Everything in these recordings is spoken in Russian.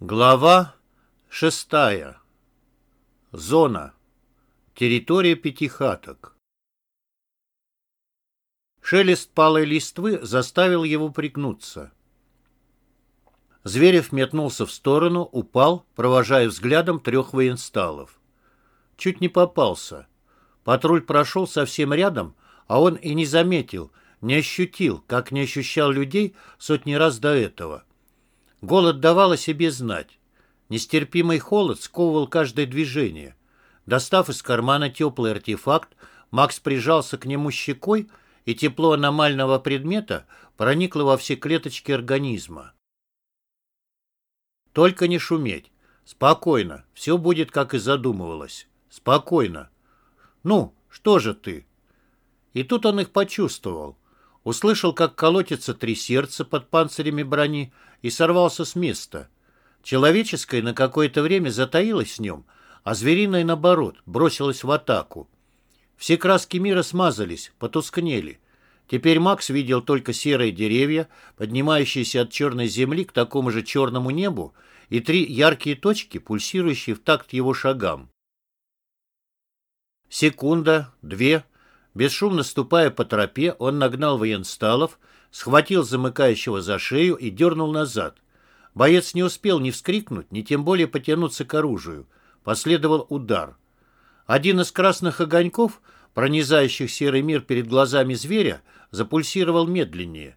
Глава шестая. Зона. Территория пятихаток. Шелест палой листвы заставил его пригнуться. Зверев метнулся в сторону, упал, провожая взглядом трех военсталов. Чуть не попался. Патруль прошел совсем рядом, а он и не заметил, не ощутил, как не ощущал людей сотни раз до этого. Голод давал о себе знать. Нестерпимый холод сковывал каждое движение. Достав из кармана теплый артефакт, Макс прижался к нему щекой, и тепло аномального предмета проникло во все клеточки организма. Только не шуметь. Спокойно. Все будет, как и задумывалось. Спокойно. Ну, что же ты? И тут он их почувствовал. Услышал, как колотится три сердца под панцирями брони и сорвался с места. Человеческое на какое-то время затаилось в нем, а звериное, наоборот, бросилось в атаку. Все краски мира смазались, потускнели. Теперь Макс видел только серые деревья, поднимающиеся от черной земли к такому же черному небу, и три яркие точки, пульсирующие в такт его шагам. Секунда, две, Бесшумно ступая по тропе, он нагнал военсталов, схватил замыкающего за шею и дернул назад. Боец не успел ни вскрикнуть, ни тем более потянуться к оружию. Последовал удар. Один из красных огоньков, пронизающих серый мир перед глазами зверя, запульсировал медленнее.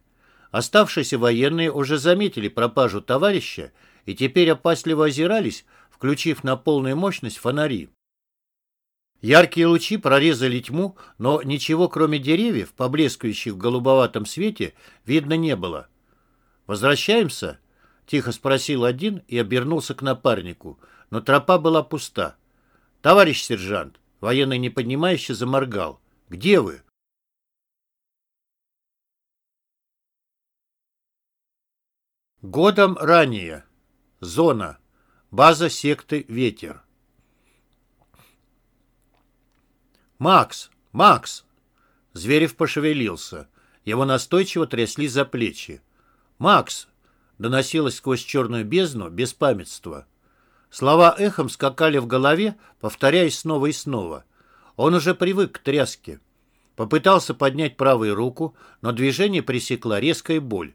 Оставшиеся военные уже заметили пропажу товарища и теперь опасливо озирались, включив на полную мощность фонари. Яркие лучи прорезали тьму, но ничего, кроме деревьев, поблескивающих в голубоватом свете, видно не было. «Возвращаемся?» — тихо спросил один и обернулся к напарнику, но тропа была пуста. «Товарищ сержант!» — военный неподнимающе заморгал. «Где вы?» Годом ранее. Зона. База секты «Ветер». «Макс! Макс!» Зверев пошевелился. Его настойчиво трясли за плечи. «Макс!» — доносилось сквозь черную бездну беспамятство. Слова эхом скакали в голове, повторяясь снова и снова. Он уже привык к тряске. Попытался поднять правую руку, но движение пресекла резкая боль.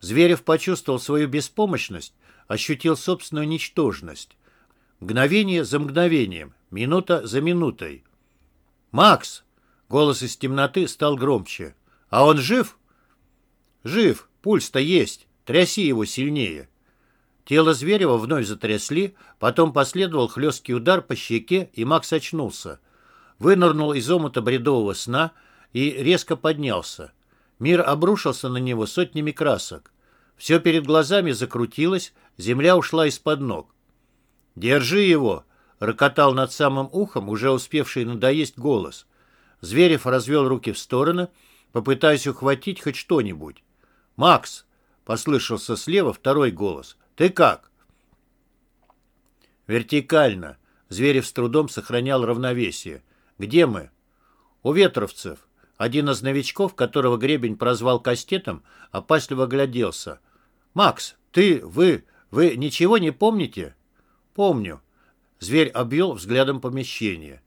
Зверев почувствовал свою беспомощность, ощутил собственную ничтожность. Мгновение за мгновением, минута за минутой. «Макс!» — голос из темноты стал громче. «А он жив?» «Жив. Пульс-то есть. Тряси его сильнее». Тело Зверева вновь затрясли, потом последовал хлесткий удар по щеке, и Макс очнулся. Вынырнул из омута бредового сна и резко поднялся. Мир обрушился на него сотнями красок. Все перед глазами закрутилось, земля ушла из-под ног. «Держи его!» Рокотал над самым ухом уже успевший надоесть голос. Зверев развел руки в стороны, попытаясь ухватить хоть что-нибудь. «Макс!» — послышался слева второй голос. «Ты как?» «Вертикально». Зверев с трудом сохранял равновесие. «Где мы?» «У ветровцев». Один из новичков, которого Гребень прозвал кастетом, опасливо гляделся. «Макс, ты, вы, вы ничего не помните?» «Помню», Зверь обвел взглядом помещение.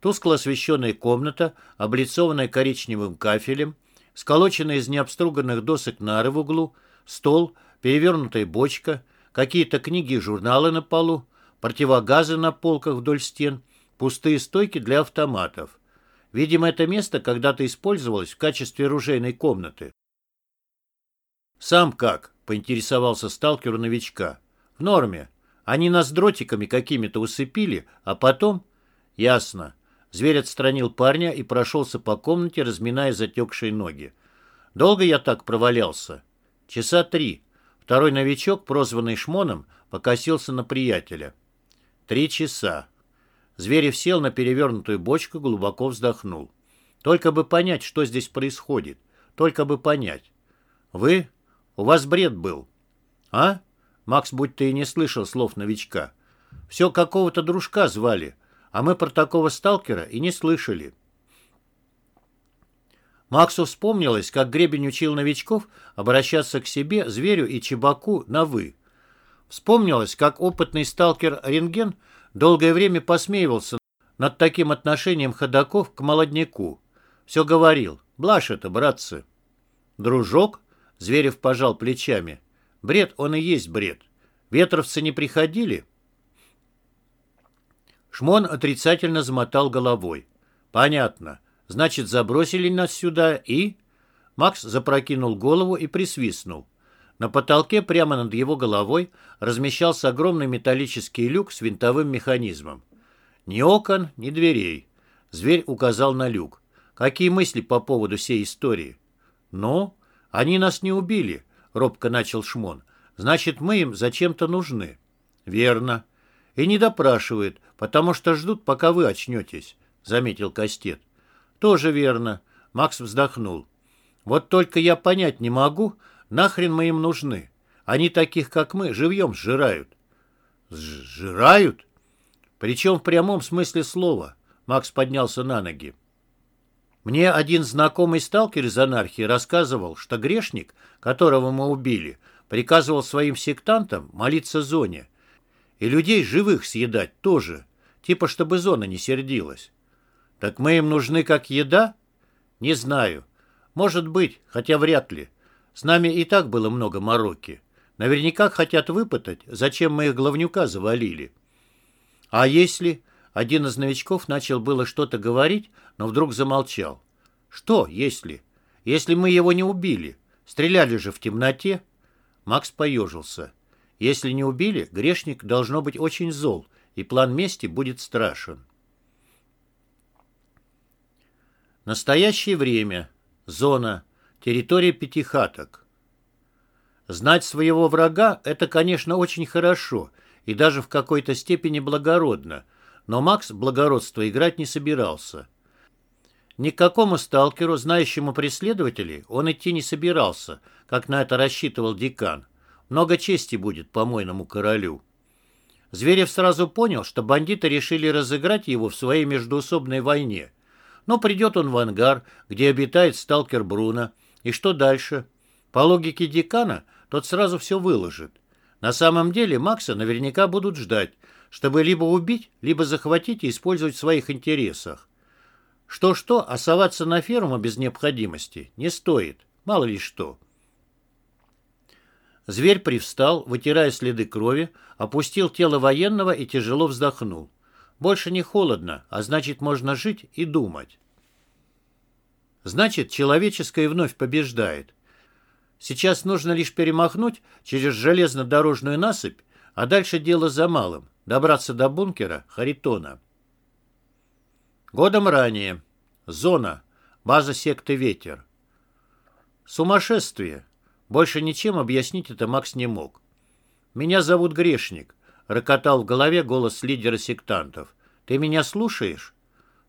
Тускло освещенная комната, облицованная коричневым кафелем, сколоченная из необструганных досок нары в углу, стол, перевернутая бочка, какие-то книги и журналы на полу, противогазы на полках вдоль стен, пустые стойки для автоматов. Видимо, это место когда-то использовалось в качестве оружейной комнаты. «Сам как?» — поинтересовался сталкер новичка. «В норме. Они нас дротиками какими-то усыпили, а потом... Ясно. Зверь отстранил парня и прошелся по комнате, разминая затекшие ноги. Долго я так провалялся? Часа три. Второй новичок, прозванный Шмоном, покосился на приятеля. Три часа. Зверев сел на перевернутую бочку, глубоко вздохнул. Только бы понять, что здесь происходит. Только бы понять. Вы? У вас бред был. А? Макс будто и не слышал слов новичка. Все какого-то дружка звали, а мы про такого сталкера и не слышали. Максу вспомнилось, как Гребень учил новичков обращаться к себе, зверю и чебаку на «вы». Вспомнилось, как опытный сталкер Рентген долгое время посмеивался над таким отношением ходаков к молодняку. Все говорил. Блажь это, братцы. Дружок? Зверев пожал плечами. Бред он и есть бред. Ветровцы не приходили? Шмон отрицательно замотал головой. Понятно. Значит, забросили нас сюда и... Макс запрокинул голову и присвистнул. На потолке прямо над его головой размещался огромный металлический люк с винтовым механизмом. Ни окон, ни дверей. Зверь указал на люк. Какие мысли по поводу всей истории? Ну, они нас не убили, робко начал Шмон. Значит, мы им зачем-то нужны. Верно. И не допрашивают, потому что ждут, пока вы очнетесь, заметил Кастет. Тоже верно. Макс вздохнул. Вот только я понять не могу, нахрен мы им нужны. Они таких, как мы, живьем сжирают. Сжирают? Причем в прямом смысле слова. Макс поднялся на ноги. Мне один знакомый сталкер из анархии рассказывал, что грешник, которого мы убили, приказывал своим сектантам молиться зоне. И людей живых съедать тоже, типа чтобы зона не сердилась. Так мы им нужны как еда? Не знаю. Может быть, хотя вряд ли. С нами и так было много мороки. Наверняка хотят выпытать, зачем мы их главнюка завалили. А если... Один из новичков начал было что-то говорить, но вдруг замолчал. Что, если? Если мы его не убили? Стреляли же в темноте. Макс поежился. Если не убили, грешник должно быть очень зол, и план мести будет страшен. Настоящее время. Зона. Территория пятихаток. Знать своего врага – это, конечно, очень хорошо и даже в какой-то степени благородно, но Макс благородство играть не собирался. Ни к какому сталкеру, знающему преследователей, он идти не собирался, как на это рассчитывал декан. Много чести будет помойному королю. Зверев сразу понял, что бандиты решили разыграть его в своей междуусобной войне. Но придет он в ангар, где обитает сталкер Бруно, и что дальше? По логике декана, тот сразу все выложит. На самом деле Макса наверняка будут ждать, чтобы либо убить, либо захватить и использовать в своих интересах. Что-что, а соваться на ферму без необходимости не стоит, мало ли что. Зверь привстал, вытирая следы крови, опустил тело военного и тяжело вздохнул. Больше не холодно, а значит, можно жить и думать. Значит, человеческое вновь побеждает. Сейчас нужно лишь перемахнуть через железнодорожную насыпь, а дальше дело за малым – добраться до бункера Харитона. Годом ранее. Зона. База секты «Ветер». Сумасшествие. Больше ничем объяснить это Макс не мог. «Меня зовут Грешник», — рокотал в голове голос лидера сектантов. «Ты меня слушаешь?»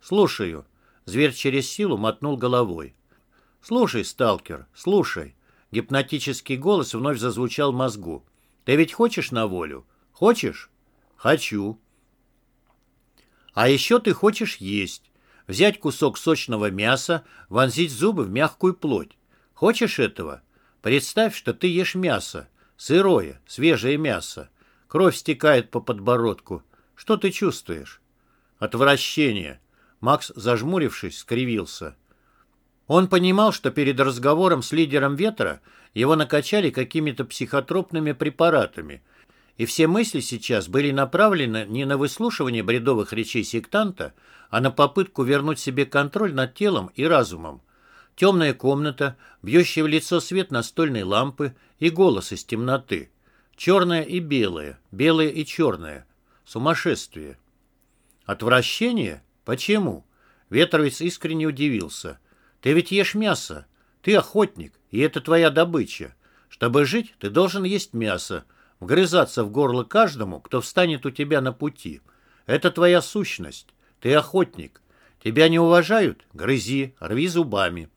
«Слушаю». Зверь через силу мотнул головой. «Слушай, сталкер, слушай». Гипнотический голос вновь зазвучал в мозгу. «Ты ведь хочешь на волю? Хочешь?» «Хочу». «А еще ты хочешь есть. Взять кусок сочного мяса, вонзить зубы в мягкую плоть. Хочешь этого? Представь, что ты ешь мясо. Сырое, свежее мясо. Кровь стекает по подбородку. Что ты чувствуешь? Отвращение. Макс, зажмурившись, скривился. Он понимал, что перед разговором с лидером ветра его накачали какими-то психотропными препаратами, и все мысли сейчас были направлены не на выслушивание бредовых речей сектанта, а на попытку вернуть себе контроль над телом и разумом. Темная комната, бьющий в лицо свет настольной лампы и голос из темноты. Черное и белое, белое и черное. Сумасшествие. Отвращение? Почему? Ветровец искренне удивился. Ты ведь ешь мясо. Ты охотник, и это твоя добыча. Чтобы жить, ты должен есть мясо, вгрызаться в горло каждому, кто встанет у тебя на пути. Это твоя сущность. Ты охотник. Тебя не уважают? Грызи, рви зубами.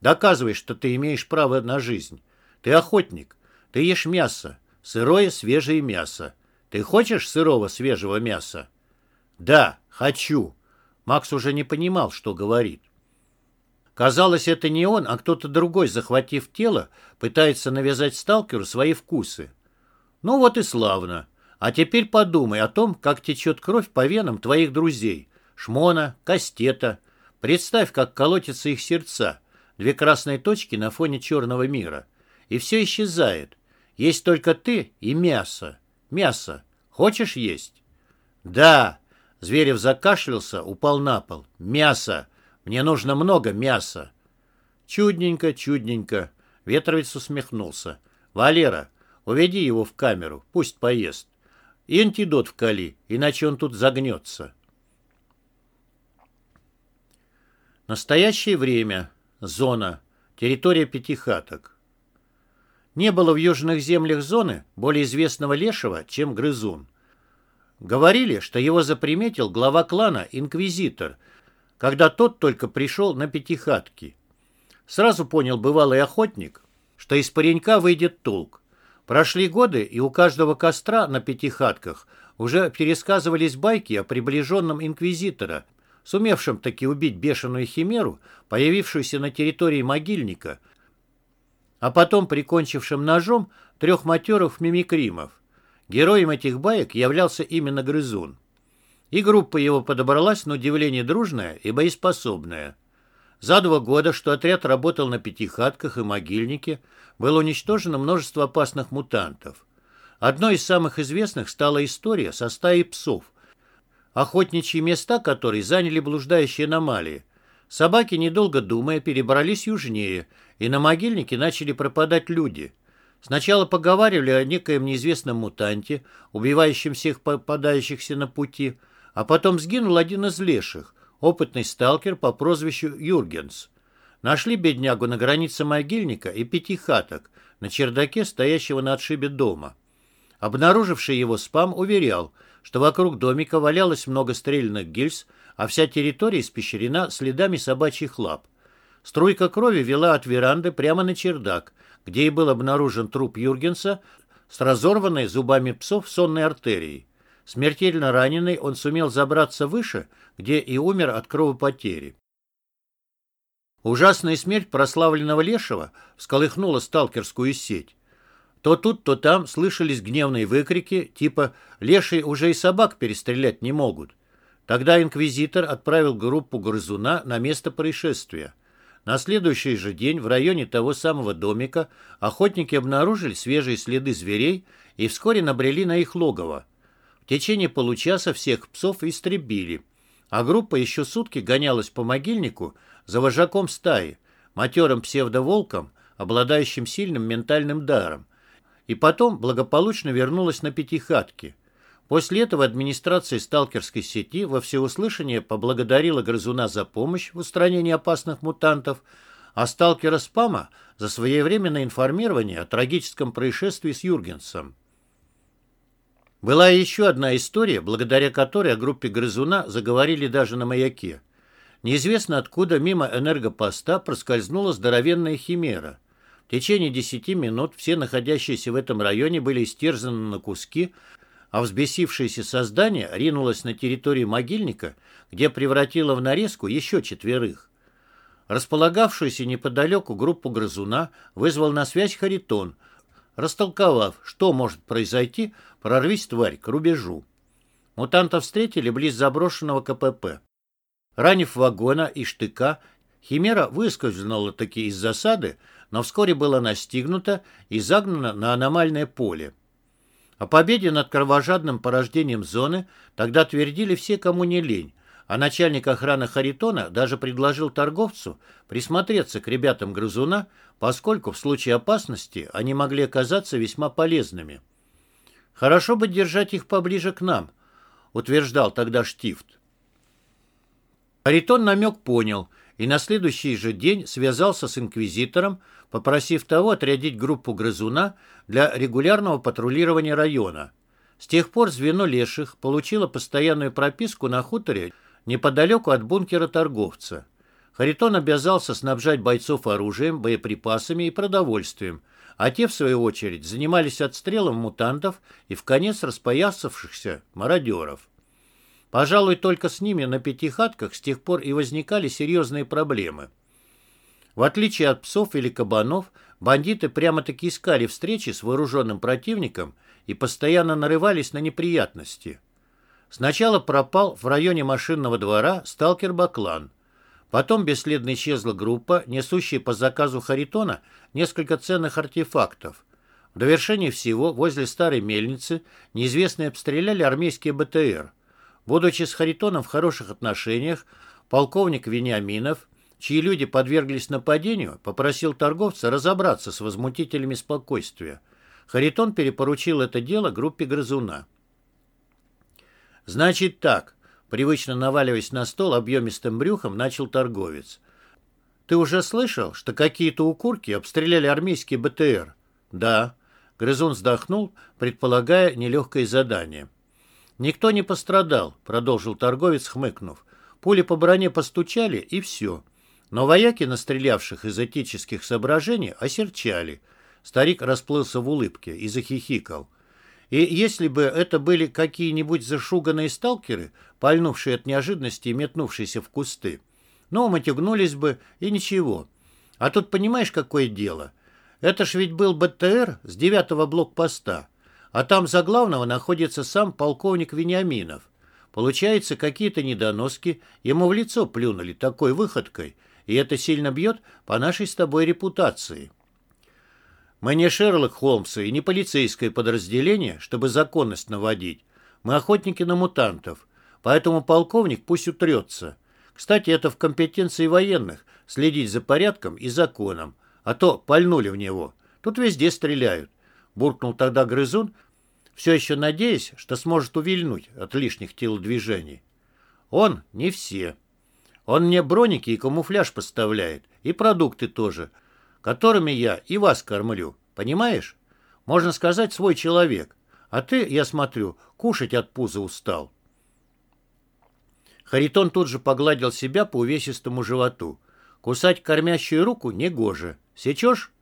Доказывай, что ты имеешь право на жизнь. Ты охотник. Ты ешь мясо. Сырое, свежее мясо. Ты хочешь сырого, свежего мяса? Да, хочу. Макс уже не понимал, что говорит. Казалось, это не он, а кто-то другой, захватив тело, пытается навязать сталкеру свои вкусы. Ну вот и славно. А теперь подумай о том, как течет кровь по венам твоих друзей. Шмона, Кастета. Представь, как колотятся их сердца. Две красные точки на фоне черного мира. И все исчезает. Есть только ты и мясо. Мясо. Хочешь есть? Да. Зверев закашлялся, упал на пол. Мясо. Мне нужно много мяса. Чудненько, чудненько. Ветровец усмехнулся. Валера, уведи его в камеру, пусть поест. И антидот вкали, иначе он тут загнется. Настоящее время. Зона. Территория пятихаток. Не было в южных землях зоны более известного лешего, чем грызун. Говорили, что его заприметил глава клана Инквизитор, когда тот только пришел на пятихатки. Сразу понял бывалый охотник, что из паренька выйдет толк. Прошли годы, и у каждого костра на пятихатках уже пересказывались байки о приближенном инквизитора, сумевшем таки убить бешеную химеру, появившуюся на территории могильника, а потом прикончившим ножом трех матеров мимикримов. Героем этих баек являлся именно Грызун. И группа его подобралась на удивление дружная и боеспособная. За два года, что отряд работал на пятихатках и могильнике, было уничтожено множество опасных мутантов. Одной из самых известных стала история со стаей псов, охотничьи места которой заняли блуждающие аномалии. Собаки, недолго думая, перебрались южнее, и на могильнике начали пропадать люди – Сначала поговаривали о некоем неизвестном мутанте, убивающем всех попадающихся на пути, а потом сгинул один из леших, опытный сталкер по прозвищу Юргенс. Нашли беднягу на границе могильника и пяти хаток, на чердаке, стоящего на отшибе дома. Обнаруживший его спам уверял, что вокруг домика валялось много стрельных гильз, а вся территория испещрена следами собачьих лап. Струйка крови вела от веранды прямо на чердак, где и был обнаружен труп Юргенса с разорванной зубами псов сонной артерией. Смертельно раненый, он сумел забраться выше, где и умер от кровопотери. Ужасная смерть прославленного Лешего всколыхнула сталкерскую сеть. То тут, то там слышались гневные выкрики, типа «Лешие уже и собак перестрелять не могут». Тогда инквизитор отправил группу грызуна на место происшествия. На следующий же день в районе того самого домика охотники обнаружили свежие следы зверей и вскоре набрели на их логово. Течение получаса всех псов истребили, а группа еще сутки гонялась по могильнику за вожаком стаи, матерым псевдоволком, обладающим сильным ментальным даром, и потом благополучно вернулась на пятихатки – После этого администрация сталкерской сети во всеуслышание поблагодарила грызуна за помощь в устранении опасных мутантов, а сталкера спама за своевременное информирование о трагическом происшествии с Юргенсом. Была еще одна история, благодаря которой о группе грызуна заговорили даже на маяке. Неизвестно откуда мимо энергопоста проскользнула здоровенная химера. В течение десяти минут все находящиеся в этом районе были истерзаны на куски, а взбесившееся создание ринулось на территорию могильника, где превратило в нарезку еще четверых. Располагавшуюся неподалеку группу грызуна вызвал на связь Харитон, растолковав, что может произойти, прорвись тварь к рубежу. Мутантов встретили близ заброшенного КПП. Ранив вагона и штыка, Химера выскользнула таки из засады, но вскоре была настигнута и загнана на аномальное поле. О победе над кровожадным порождением зоны тогда твердили все, кому не лень, а начальник охраны Харитона даже предложил торговцу присмотреться к ребятам грызуна, поскольку в случае опасности они могли оказаться весьма полезными. «Хорошо бы держать их поближе к нам», — утверждал тогда Штифт. Харитон намек понял и на следующий же день связался с инквизитором, попросив того отрядить группу грызуна для регулярного патрулирования района. С тех пор звено леших получило постоянную прописку на хуторе неподалеку от бункера торговца. Харитон обязался снабжать бойцов оружием, боеприпасами и продовольствием, а те, в свою очередь, занимались отстрелом мутантов и в конец распоясавшихся мародеров. Пожалуй, только с ними на пятихатках с тех пор и возникали серьезные проблемы. В отличие от псов или кабанов, Бандиты прямо-таки искали встречи с вооруженным противником и постоянно нарывались на неприятности. Сначала пропал в районе машинного двора сталкер Баклан. Потом бесследно исчезла группа, несущая по заказу Харитона несколько ценных артефактов. В довершение всего, возле старой мельницы, неизвестные обстреляли армейские БТР. Будучи с Харитоном в хороших отношениях, полковник Вениаминов, чьи люди подверглись нападению, попросил торговца разобраться с возмутителями спокойствия. Харитон перепоручил это дело группе Грызуна. «Значит так», — привычно наваливаясь на стол объемистым брюхом, начал торговец. «Ты уже слышал, что какие-то укурки обстреляли армейский БТР?» «Да». Грызун вздохнул, предполагая нелегкое задание. «Никто не пострадал», — продолжил торговец, хмыкнув. «Пули по броне постучали, и все. Но вояки, настрелявших из этических соображений, осерчали». Старик расплылся в улыбке и захихикал. И если бы это были какие-нибудь зашуганные сталкеры, пальнувшие от неожиданности и метнувшиеся в кусты, ну, матюгнулись бы, и ничего. А тут понимаешь, какое дело? Это ж ведь был БТР с девятого блокпоста, а там за главного находится сам полковник Вениаминов. Получается, какие-то недоноски ему в лицо плюнули такой выходкой, и это сильно бьет по нашей с тобой репутации. Мы не Шерлок Холмса и не полицейское подразделение, чтобы законность наводить. Мы охотники на мутантов. Поэтому полковник пусть утрется. Кстати, это в компетенции военных – следить за порядком и законом. А то пальнули в него. Тут везде стреляют. Буркнул тогда грызун, все еще надеясь, что сможет увильнуть от лишних телодвижений. Он не все. Он мне броники и камуфляж поставляет, и продукты тоже – которыми я и вас кормлю. Понимаешь? Можно сказать, свой человек. А ты, я смотрю, кушать от пуза устал. Харитон тут же погладил себя по увесистому животу. Кусать кормящую руку негоже. Сечешь?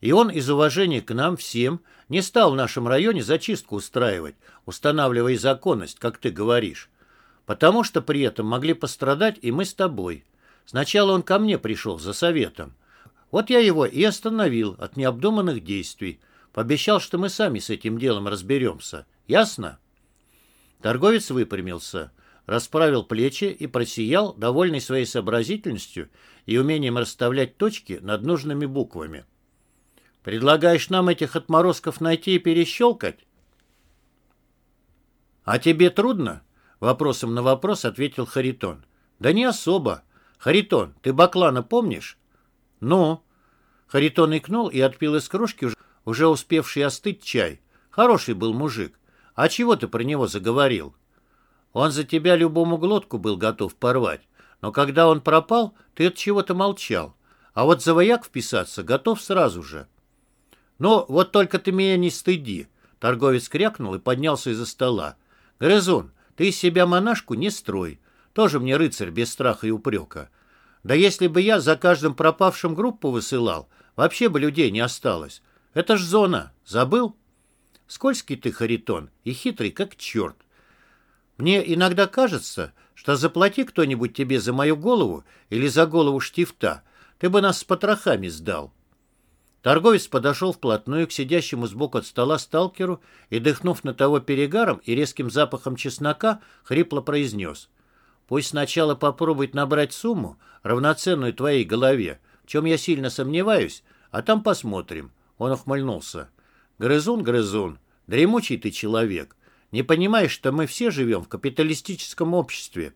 И он из уважения к нам всем не стал в нашем районе зачистку устраивать, устанавливая законность, как ты говоришь. Потому что при этом могли пострадать и мы с тобой. Сначала он ко мне пришел за советом. Вот я его и остановил от необдуманных действий. Пообещал, что мы сами с этим делом разберемся. Ясно? Торговец выпрямился, расправил плечи и просиял, довольный своей сообразительностью и умением расставлять точки над нужными буквами. «Предлагаешь нам этих отморозков найти и перещелкать?» «А тебе трудно?» — вопросом на вопрос ответил Харитон. «Да не особо. Харитон, ты Баклана помнишь?» «Ну?» Харитон икнул и отпил из кружки уже успевший остыть чай. Хороший был мужик. А чего ты про него заговорил? Он за тебя любому глотку был готов порвать. Но когда он пропал, ты от чего-то молчал. А вот за вояк вписаться готов сразу же. Ну, вот только ты меня не стыди. Торговец крякнул и поднялся из-за стола. Грызун, ты из себя монашку не строй. Тоже мне рыцарь без страха и упрека. Да если бы я за каждым пропавшим группу высылал, вообще бы людей не осталось. Это ж зона. Забыл? Скользкий ты, Харитон, и хитрый, как черт. Мне иногда кажется, что заплати кто-нибудь тебе за мою голову или за голову штифта, ты бы нас с потрохами сдал. Торговец подошел вплотную к сидящему сбоку от стола сталкеру и, дыхнув на того перегаром и резким запахом чеснока, хрипло произнес — Пусть сначала попробует набрать сумму, равноценную твоей голове, в чем я сильно сомневаюсь, а там посмотрим. Он ухмыльнулся. Грызун, грызун, дремучий ты человек. Не понимаешь, что мы все живем в капиталистическом обществе.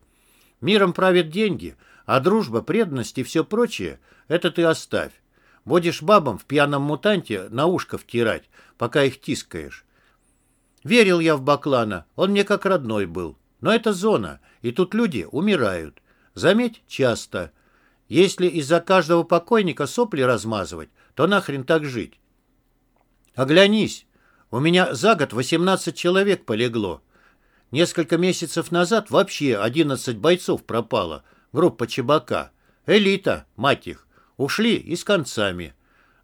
Миром правят деньги, а дружба, преданность и все прочее — это ты оставь. Будешь бабам в пьяном мутанте на ушко втирать, пока их тискаешь. Верил я в Баклана, он мне как родной был. Но это зона, и тут люди умирают. Заметь, часто. Если из-за каждого покойника сопли размазывать, то нахрен так жить? Оглянись. У меня за год 18 человек полегло. Несколько месяцев назад вообще 11 бойцов пропало. Группа Чебака. Элита, мать их. Ушли и с концами.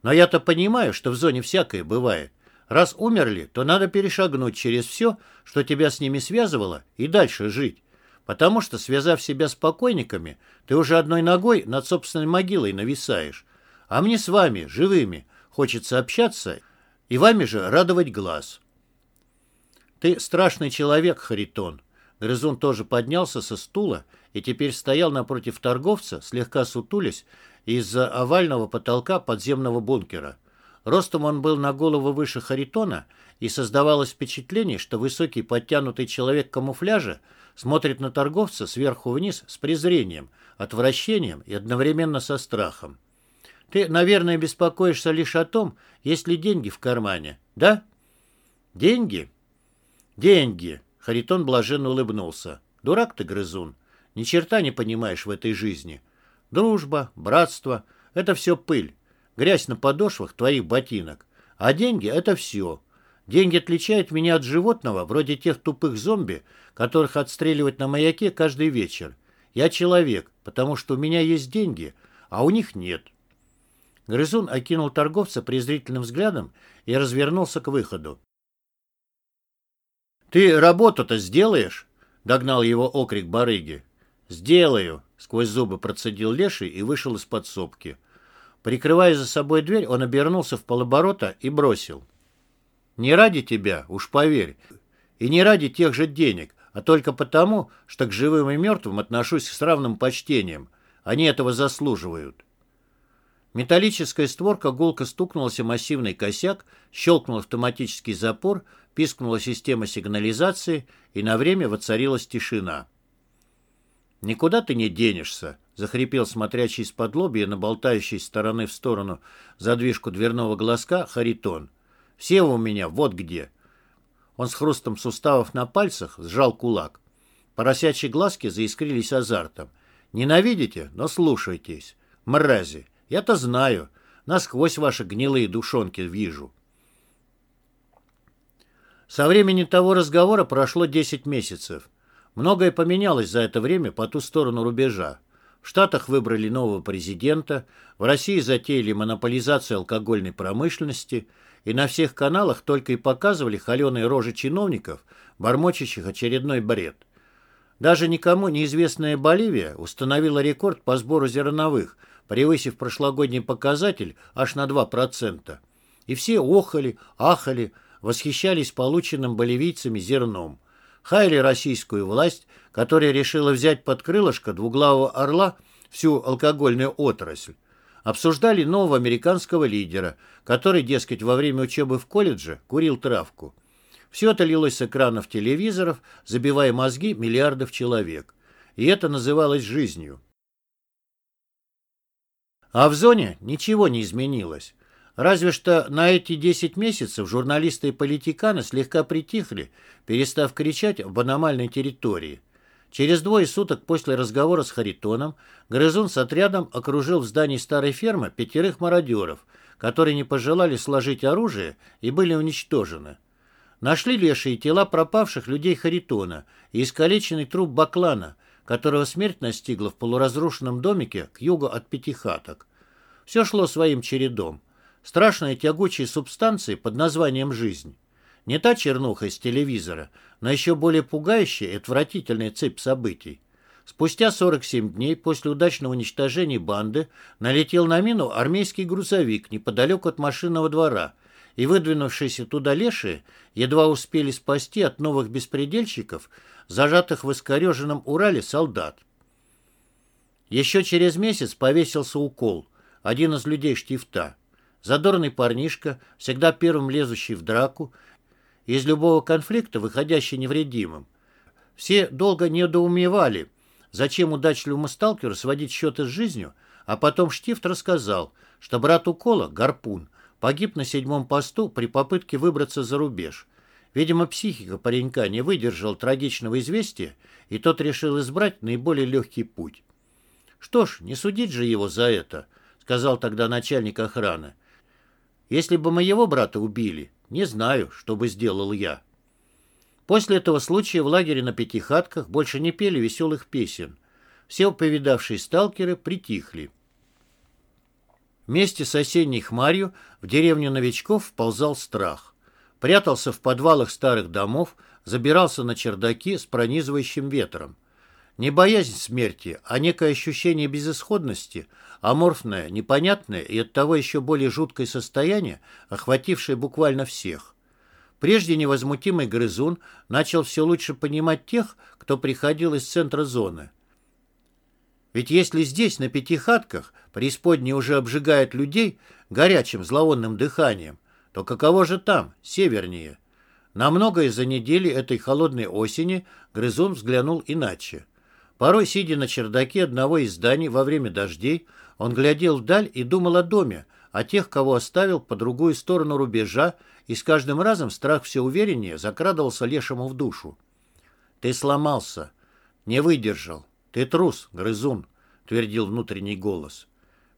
Но я-то понимаю, что в зоне всякое бывает. Раз умерли, то надо перешагнуть через все, что тебя с ними связывало, и дальше жить. Потому что, связав себя с покойниками, ты уже одной ногой над собственной могилой нависаешь. А мне с вами, живыми, хочется общаться и вами же радовать глаз. Ты страшный человек, Харитон. Грызун тоже поднялся со стула и теперь стоял напротив торговца, слегка сутулясь, из-за овального потолка подземного бункера. Ростом он был на голову выше Харитона, и создавалось впечатление, что высокий подтянутый человек камуфляжа смотрит на торговца сверху вниз с презрением, отвращением и одновременно со страхом. «Ты, наверное, беспокоишься лишь о том, есть ли деньги в кармане, да?» «Деньги?» «Деньги!» — Харитон блаженно улыбнулся. «Дурак ты, грызун! Ни черта не понимаешь в этой жизни. Дружба, братство — это все пыль, грязь на подошвах твоих ботинок. А деньги — это все. Деньги отличают меня от животного, вроде тех тупых зомби, которых отстреливать на маяке каждый вечер. Я человек, потому что у меня есть деньги, а у них нет. Грызун окинул торговца презрительным взглядом и развернулся к выходу. «Ты работу-то сделаешь?» — догнал его окрик барыги. «Сделаю», — сквозь зубы процедил леший и вышел из подсобки. Прикрывая за собой дверь, он обернулся в полоборота и бросил. «Не ради тебя, уж поверь, и не ради тех же денег, а только потому, что к живым и мертвым отношусь с равным почтением. Они этого заслуживают». Металлическая створка гулко стукнулась о массивный косяк, щелкнул автоматический запор, пискнула система сигнализации, и на время воцарилась тишина. «Никуда ты не денешься», — захрипел смотрящий из-под лобья на болтающей стороны в сторону задвижку дверного глазка Харитон. «Все у меня вот где». Он с хрустом суставов на пальцах сжал кулак. Поросячьи глазки заискрились азартом. «Ненавидите? Но слушайтесь. Мрази, я-то знаю. Насквозь ваши гнилые душонки вижу». Со времени того разговора прошло 10 месяцев. Многое поменялось за это время по ту сторону рубежа. В Штатах выбрали нового президента, в России затеяли монополизацию алкогольной промышленности, и на всех каналах только и показывали холеные рожи чиновников, бормочущих очередной бред. Даже никому неизвестная Боливия установила рекорд по сбору зерновых, превысив прошлогодний показатель аж на 2%. И все охали, ахали, восхищались полученным боливийцами зерном. Хаяли российскую власть, которая решила взять под крылышко двуглавого орла всю алкогольную отрасль. Обсуждали нового американского лидера, который, дескать, во время учебы в колледже курил травку. Все это лилось с экранов телевизоров, забивая мозги миллиардов человек. И это называлось жизнью. А в зоне ничего не изменилось. Разве что на эти 10 месяцев журналисты и политиканы слегка притихли, перестав кричать об аномальной территории. Через двое суток после разговора с Харитоном Грызун с отрядом окружил в здании старой фермы пятерых мародеров, которые не пожелали сложить оружие и были уничтожены. Нашли лешие тела пропавших людей Харитона и искалеченный труп Баклана, которого смерть настигла в полуразрушенном домике к югу от Пятихаток. Все шло своим чередом страшной тягучей субстанции под названием «жизнь». Не та чернуха из телевизора, но еще более пугающая и отвратительная цепь событий. Спустя 47 дней после удачного уничтожения банды налетел на мину армейский грузовик неподалеку от машинного двора, и выдвинувшиеся туда лешие едва успели спасти от новых беспредельщиков, зажатых в искореженном Урале солдат. Еще через месяц повесился укол, один из людей штифта. Задорный парнишка, всегда первым лезущий в драку, из любого конфликта выходящий невредимым. Все долго недоумевали, зачем удачливому сталкеру сводить счеты с жизнью, а потом Штифт рассказал, что брат Укола, Гарпун, погиб на седьмом посту при попытке выбраться за рубеж. Видимо, психика паренька не выдержала трагичного известия, и тот решил избрать наиболее легкий путь. «Что ж, не судить же его за это», — сказал тогда начальник охраны. Если бы моего брата убили, не знаю, что бы сделал я. После этого случая в лагере на Пятихатках больше не пели веселых песен. Все повидавшие сталкеры притихли. Вместе с осенней хмарью в деревню новичков вползал страх. Прятался в подвалах старых домов, забирался на чердаки с пронизывающим ветром. Не боязнь смерти, а некое ощущение безысходности, аморфное, непонятное и оттого еще более жуткое состояние, охватившее буквально всех. Прежде невозмутимый грызун начал все лучше понимать тех, кто приходил из центра зоны. Ведь если здесь, на пятихатках, преисподней уже обжигает людей горячим зловонным дыханием, то каково же там, севернее? На многое за недели этой холодной осени грызун взглянул иначе. Порой, сидя на чердаке одного из зданий во время дождей, он глядел вдаль и думал о доме, о тех, кого оставил по другую сторону рубежа, и с каждым разом страх все увереннее закрадывался лешему в душу. «Ты сломался, не выдержал, ты трус, грызун», — твердил внутренний голос.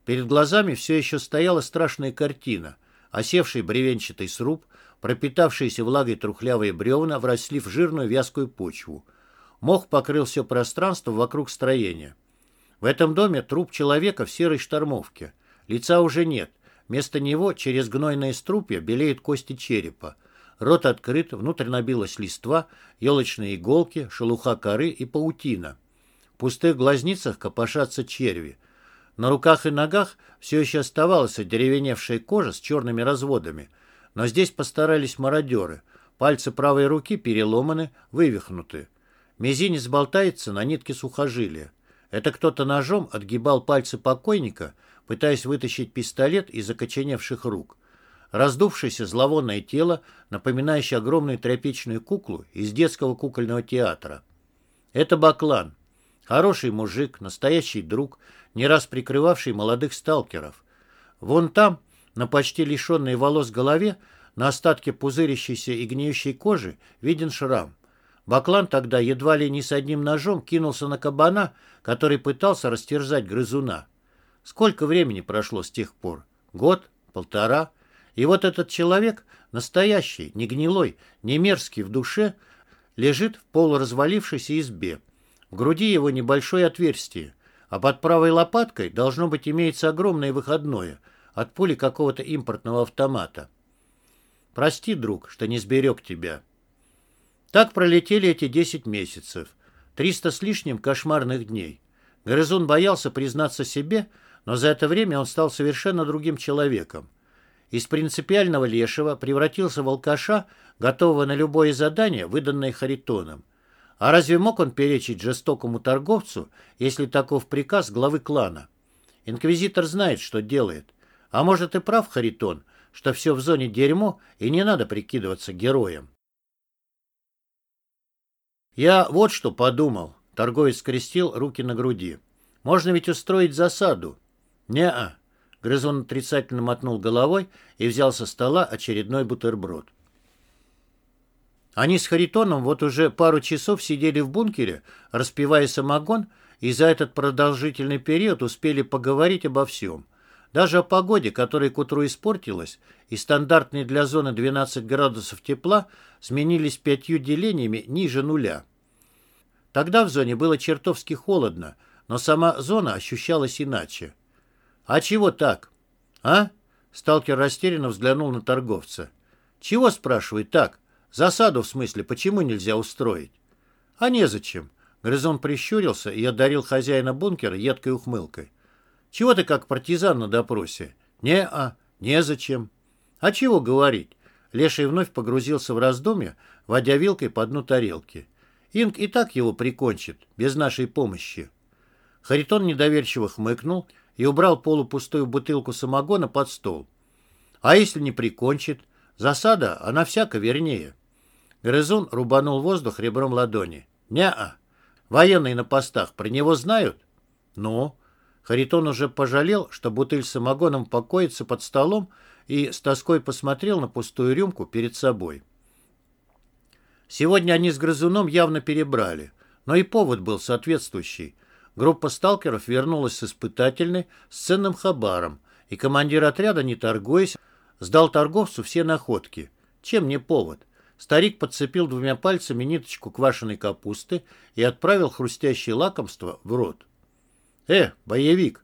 Перед глазами все еще стояла страшная картина. Осевший бревенчатый сруб, пропитавшиеся влагой трухлявые бревна вросли в жирную вязкую почву. Мох покрыл все пространство вокруг строения. В этом доме труп человека в серой штормовке. Лица уже нет. Вместо него через гнойные струпья белеют кости черепа. Рот открыт, внутрь набилась листва, елочные иголки, шелуха коры и паутина. В пустых глазницах копошатся черви. На руках и ногах все еще оставалась одеревеневшая кожа с черными разводами. Но здесь постарались мародеры. Пальцы правой руки переломаны, вывихнуты. Мизинец болтается на нитке сухожилия. Это кто-то ножом отгибал пальцы покойника, пытаясь вытащить пистолет из окоченевших рук. Раздувшееся зловонное тело, напоминающее огромную тряпичную куклу из детского кукольного театра. Это Баклан. Хороший мужик, настоящий друг, не раз прикрывавший молодых сталкеров. Вон там, на почти лишенной волос голове, на остатке пузырящейся и гниющей кожи, виден шрам. Баклан тогда едва ли не с одним ножом кинулся на кабана, который пытался растерзать грызуна. Сколько времени прошло с тех пор? Год? Полтора? И вот этот человек, настоящий, не гнилой, не мерзкий в душе, лежит в полуразвалившейся избе. В груди его небольшое отверстие, а под правой лопаткой должно быть имеется огромное выходное от пули какого-то импортного автомата. Прости, друг, что не сберег тебя. Так пролетели эти десять месяцев. Триста с лишним кошмарных дней. Грызун боялся признаться себе, но за это время он стал совершенно другим человеком. Из принципиального лешего превратился в алкаша, готового на любое задание, выданное Харитоном. А разве мог он перечить жестокому торговцу, если таков приказ главы клана? Инквизитор знает, что делает. А может и прав Харитон, что все в зоне дерьмо, и не надо прикидываться героем. «Я вот что подумал», — торговец скрестил руки на груди. «Можно ведь устроить засаду». «Не-а», — грызун отрицательно мотнул головой и взял со стола очередной бутерброд. Они с Харитоном вот уже пару часов сидели в бункере, распивая самогон, и за этот продолжительный период успели поговорить обо всем. Даже о погоде, которая к утру испортилась, и стандартные для зоны 12 градусов тепла сменились пятью делениями ниже нуля. Тогда в зоне было чертовски холодно, но сама зона ощущалась иначе. «А чего так?» «А?» Сталкер растерянно взглянул на торговца. «Чего, спрашивает, так? Засаду, в смысле, почему нельзя устроить?» «А незачем». Грызон прищурился и одарил хозяина бункера едкой ухмылкой. Чего ты как партизан на допросе? Не-а, незачем. А чего говорить? Леший вновь погрузился в раздумья, водя вилкой по дну тарелки. Инг и так его прикончит, без нашей помощи. Харитон недоверчиво хмыкнул и убрал полупустую бутылку самогона под стол. А если не прикончит? Засада, она всяко вернее. Грызун рубанул воздух ребром ладони. Не-а. Военные на постах про него знают? Ну, Харитон уже пожалел, что бутыль с самогоном покоится под столом и с тоской посмотрел на пустую рюмку перед собой. Сегодня они с грызуном явно перебрали, но и повод был соответствующий. Группа сталкеров вернулась с испытательной с ценным хабаром, и командир отряда, не торгуясь, сдал торговцу все находки. Чем не повод? Старик подцепил двумя пальцами ниточку квашеной капусты и отправил хрустящее лакомство в рот. «Э, боевик!»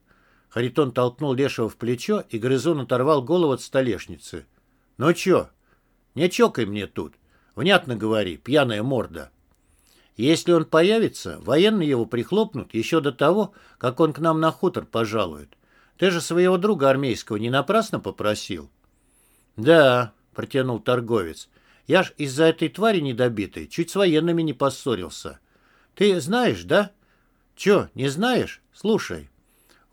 Харитон толкнул Лешего в плечо, и грызун оторвал голову от столешницы. «Ну чё? Не чокай мне тут. Внятно говори, пьяная морда». Если он появится, военные его прихлопнут еще до того, как он к нам на хутор пожалует. Ты же своего друга армейского не напрасно попросил?» «Да», — протянул торговец, — «я ж из-за этой твари недобитой чуть с военными не поссорился. Ты знаешь, да?» «Че, не знаешь? Слушай.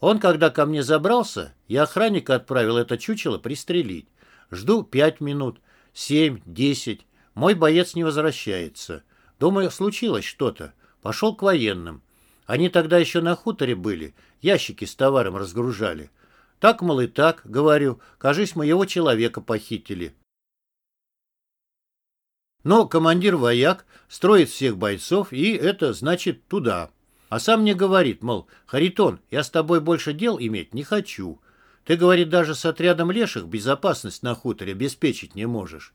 Он, когда ко мне забрался, я охранника отправил это чучело пристрелить. Жду пять минут, семь, десять. Мой боец не возвращается. Думаю, случилось что-то. Пошел к военным. Они тогда еще на хуторе были, ящики с товаром разгружали. Так, мол, и так, говорю, кажись, моего человека похитили. Но командир вояк строит всех бойцов, и это значит туда. А сам мне говорит, мол, Харитон, я с тобой больше дел иметь не хочу. Ты, говорит, даже с отрядом леших безопасность на хуторе обеспечить не можешь.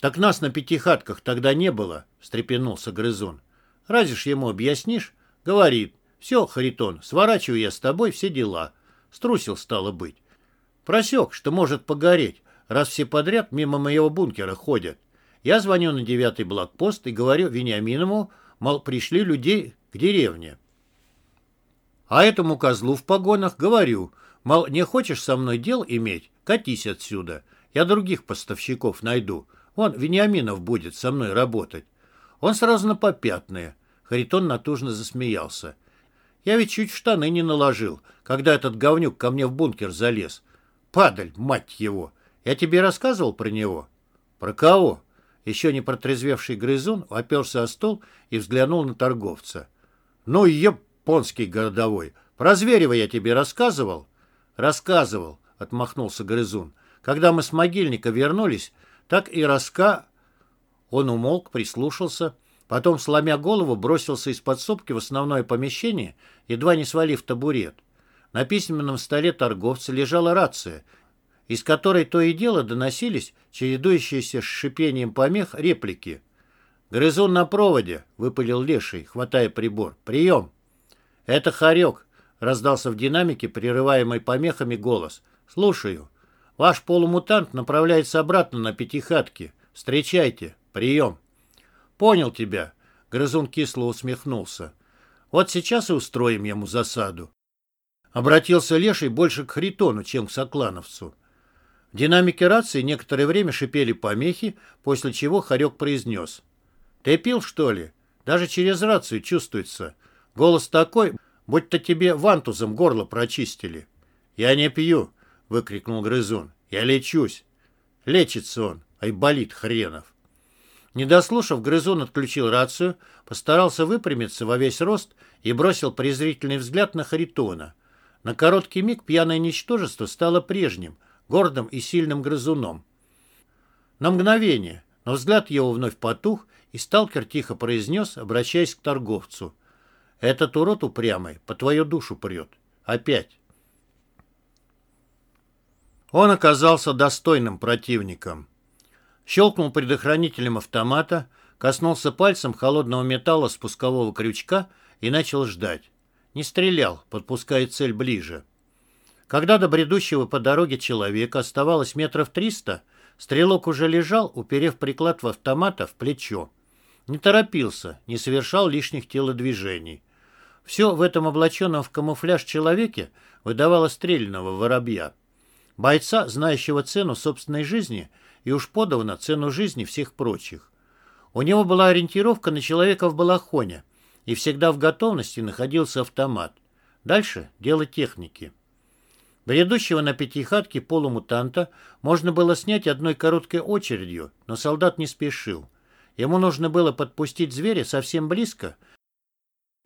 «Так нас на пятихатках тогда не было», — встрепенулся Грызун. «Разве ж ему объяснишь?» «Говорит. Все, Харитон, сворачиваю я с тобой все дела». Струсил, стало быть. Просек, что может погореть, раз все подряд мимо моего бункера ходят. Я звоню на девятый блокпост и говорю Вениаминову, мол, пришли людей к деревне. А этому козлу в погонах говорю, мол, не хочешь со мной дел иметь, катись отсюда. Я других поставщиков найду. Вон, Вениаминов будет со мной работать. Он сразу на попятные. Харитон натужно засмеялся. Я ведь чуть штаны не наложил, когда этот говнюк ко мне в бункер залез. Падаль, мать его! Я тебе рассказывал про него? Про кого? Еще не протрезвевший грызун оперся о стол и взглянул на торговца. Ну, японский городовой, про Зверева я тебе рассказывал? Рассказывал, отмахнулся грызун. Когда мы с могильника вернулись, так и раска... Он умолк, прислушался, потом, сломя голову, бросился из подсобки в основное помещение, едва не свалив табурет. На письменном столе торговца лежала рация, из которой то и дело доносились чередующиеся с шипением помех реплики. «Грызун на проводе!» — выпалил леший, хватая прибор. «Прием!» «Это хорек!» — раздался в динамике, прерываемый помехами голос. «Слушаю!» Ваш полумутант направляется обратно на пятихатки. Встречайте. Прием. Понял тебя. Грызун кисло усмехнулся. Вот сейчас и устроим ему засаду. Обратился Леший больше к Хритону, чем к Соклановцу. В динамике рации некоторое время шипели помехи, после чего Харек произнес. «Ты пил, что ли? Даже через рацию чувствуется. Голос такой, будто тебе вантузом горло прочистили». «Я не пью», — выкрикнул грызун. «Я лечусь!» Лечится он, ай болит хренов. Не дослушав, грызун отключил рацию, постарался выпрямиться во весь рост и бросил презрительный взгляд на Харитона. На короткий миг пьяное ничтожество стало прежним, гордым и сильным грызуном. На мгновение, но взгляд его вновь потух, и сталкер тихо произнес, обращаясь к торговцу. «Этот урод упрямый по твою душу прет. Опять». Он оказался достойным противником. Щелкнул предохранителем автомата, коснулся пальцем холодного металла спускового крючка и начал ждать. Не стрелял, подпуская цель ближе. Когда до бредущего по дороге человека оставалось метров триста, стрелок уже лежал, уперев приклад в автомата в плечо. Не торопился, не совершал лишних телодвижений. Все в этом облаченном в камуфляж человеке выдавало стрельного воробья бойца, знающего цену собственной жизни и уж подавно цену жизни всех прочих. У него была ориентировка на человека в балахоне, и всегда в готовности находился автомат. Дальше дело техники. Бредущего на пятихатке полумутанта можно было снять одной короткой очередью, но солдат не спешил. Ему нужно было подпустить зверя совсем близко,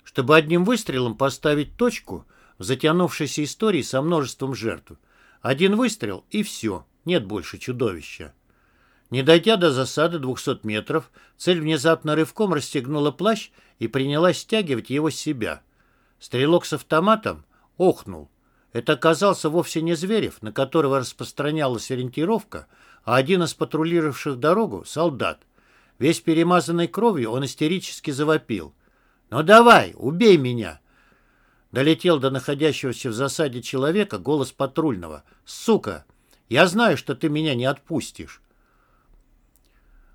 чтобы одним выстрелом поставить точку в затянувшейся истории со множеством жертв – один выстрел, и все, нет больше чудовища. Не дойдя до засады 200 метров, цель внезапно рывком расстегнула плащ и принялась стягивать его с себя. Стрелок с автоматом охнул. Это оказался вовсе не Зверев, на которого распространялась ориентировка, а один из патрулировавших дорогу — солдат. Весь перемазанный кровью он истерически завопил. «Ну давай, убей меня! Долетел до находящегося в засаде человека голос патрульного. «Сука! Я знаю, что ты меня не отпустишь!»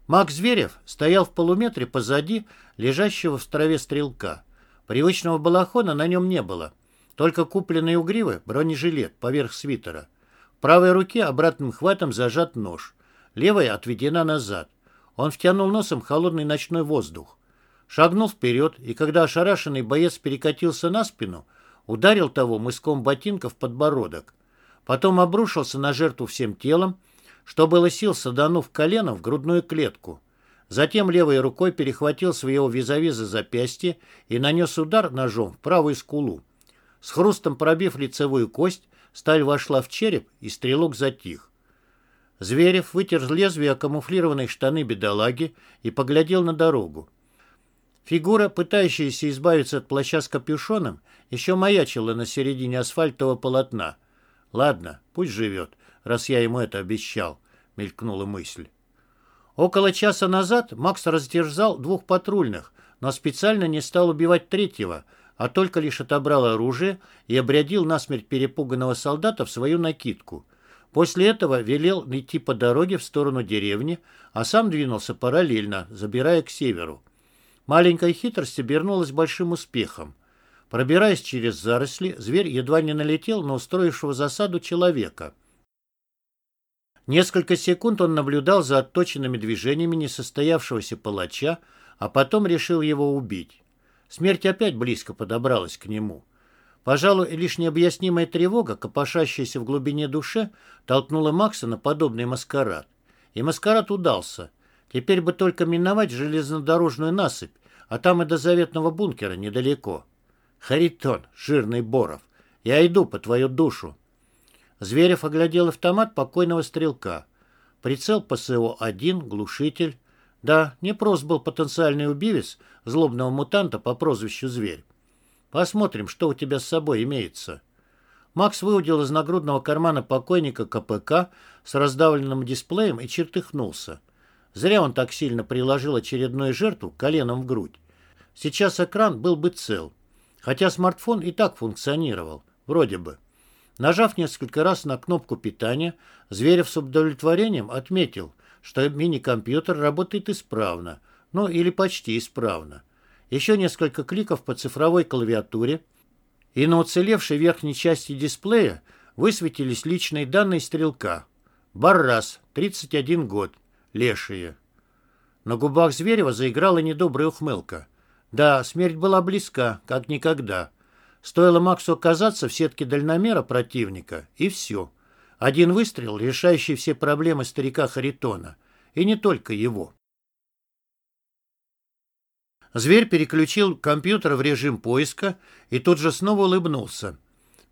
Макс Зверев стоял в полуметре позади лежащего в траве стрелка. Привычного балахона на нем не было, только купленный у гривы бронежилет поверх свитера. В правой руке обратным хватом зажат нож, левая отведена назад. Он втянул носом холодный ночной воздух. Шагнул вперед, и когда ошарашенный боец перекатился на спину, ударил того мыском ботинка в подбородок. Потом обрушился на жертву всем телом, что было сил, саданув коленом в грудную клетку. Затем левой рукой перехватил своего визави за запястье и нанес удар ножом в правую скулу. С хрустом пробив лицевую кость, сталь вошла в череп, и стрелок затих. Зверев вытер лезвие камуфлированной штаны бедолаги и поглядел на дорогу. Фигура, пытающаяся избавиться от плаща с капюшоном, еще маячила на середине асфальтового полотна. «Ладно, пусть живет», раз я ему это обещал», — мелькнула мысль. Около часа назад Макс раздержал двух патрульных, но специально не стал убивать третьего, а только лишь отобрал оружие и обрядил насмерть перепуганного солдата в свою накидку. После этого велел идти по дороге в сторону деревни, а сам двинулся параллельно, забирая к северу. Маленькая хитрость обернулась большим успехом. Пробираясь через заросли, зверь едва не налетел на устроившего засаду человека — Несколько секунд он наблюдал за отточенными движениями несостоявшегося палача, а потом решил его убить. Смерть опять близко подобралась к нему. Пожалуй, лишь необъяснимая тревога, копошащаяся в глубине души, толкнула Макса на подобный маскарад. И маскарад удался. Теперь бы только миновать железнодорожную насыпь, а там и до заветного бункера недалеко. Харитон, жирный Боров, я иду по твою душу. Зверев оглядел автомат покойного стрелка. Прицел ПСО-1, глушитель. Да, непрост был потенциальный убивец злобного мутанта по прозвищу Зверь. Посмотрим, что у тебя с собой имеется. Макс выудил из нагрудного кармана покойника КПК с раздавленным дисплеем и чертыхнулся. Зря он так сильно приложил очередную жертву коленом в грудь. Сейчас экран был бы цел. Хотя смартфон и так функционировал. Вроде бы. Нажав несколько раз на кнопку питания, Зверев с удовлетворением отметил, что мини-компьютер работает исправно, ну или почти исправно. Еще несколько кликов по цифровой клавиатуре, и на уцелевшей верхней части дисплея высветились личные данные стрелка. Баррас, 31 год, лешие. На губах Зверева заиграла недобрая ухмылка. Да, смерть была близка, как никогда. Стоило Максу оказаться в сетке дальномера противника, и все. Один выстрел, решающий все проблемы старика Харитона. И не только его. Зверь переключил компьютер в режим поиска и тут же снова улыбнулся.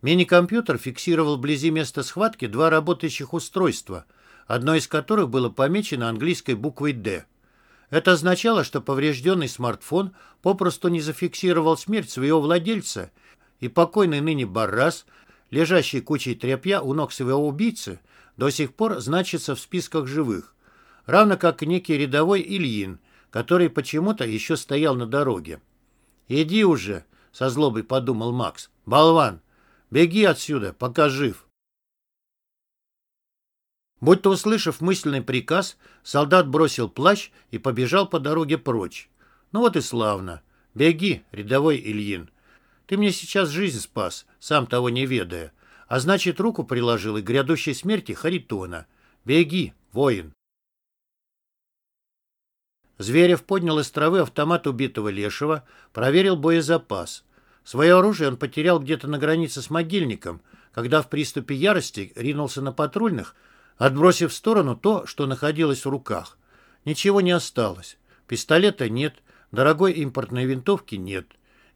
Мини-компьютер фиксировал вблизи места схватки два работающих устройства, одно из которых было помечено английской буквой «Д». Это означало, что поврежденный смартфон попросту не зафиксировал смерть своего владельца – и покойный ныне Баррас, лежащий кучей тряпья у ног своего убийцы, до сих пор значится в списках живых, равно как некий рядовой Ильин, который почему-то еще стоял на дороге. «Иди уже», — со злобой подумал Макс, — «болван, беги отсюда, пока жив». Будто услышав мысленный приказ, солдат бросил плащ и побежал по дороге прочь. Ну вот и славно. Беги, рядовой Ильин. Ты мне сейчас жизнь спас, сам того не ведая. А значит, руку приложил и грядущей смерти Харитона. Беги, воин. Зверев поднял из травы автомат убитого лешего, проверил боезапас. Свое оружие он потерял где-то на границе с могильником, когда в приступе ярости ринулся на патрульных, отбросив в сторону то, что находилось в руках. Ничего не осталось. Пистолета нет, дорогой импортной винтовки нет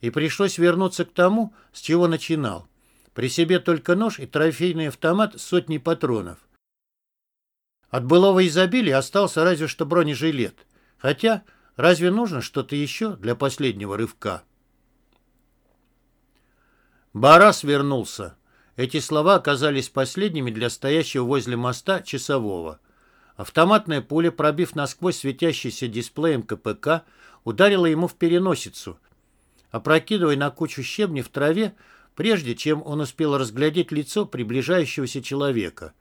и пришлось вернуться к тому, с чего начинал. При себе только нож и трофейный автомат с сотней патронов. От былого изобилия остался разве что бронежилет. Хотя, разве нужно что-то еще для последнего рывка? Барас вернулся. Эти слова оказались последними для стоящего возле моста часового. Автоматная пуля, пробив насквозь светящийся дисплеем КПК, ударила ему в переносицу – опрокидывая на кучу щебня в траве, прежде чем он успел разглядеть лицо приближающегося человека.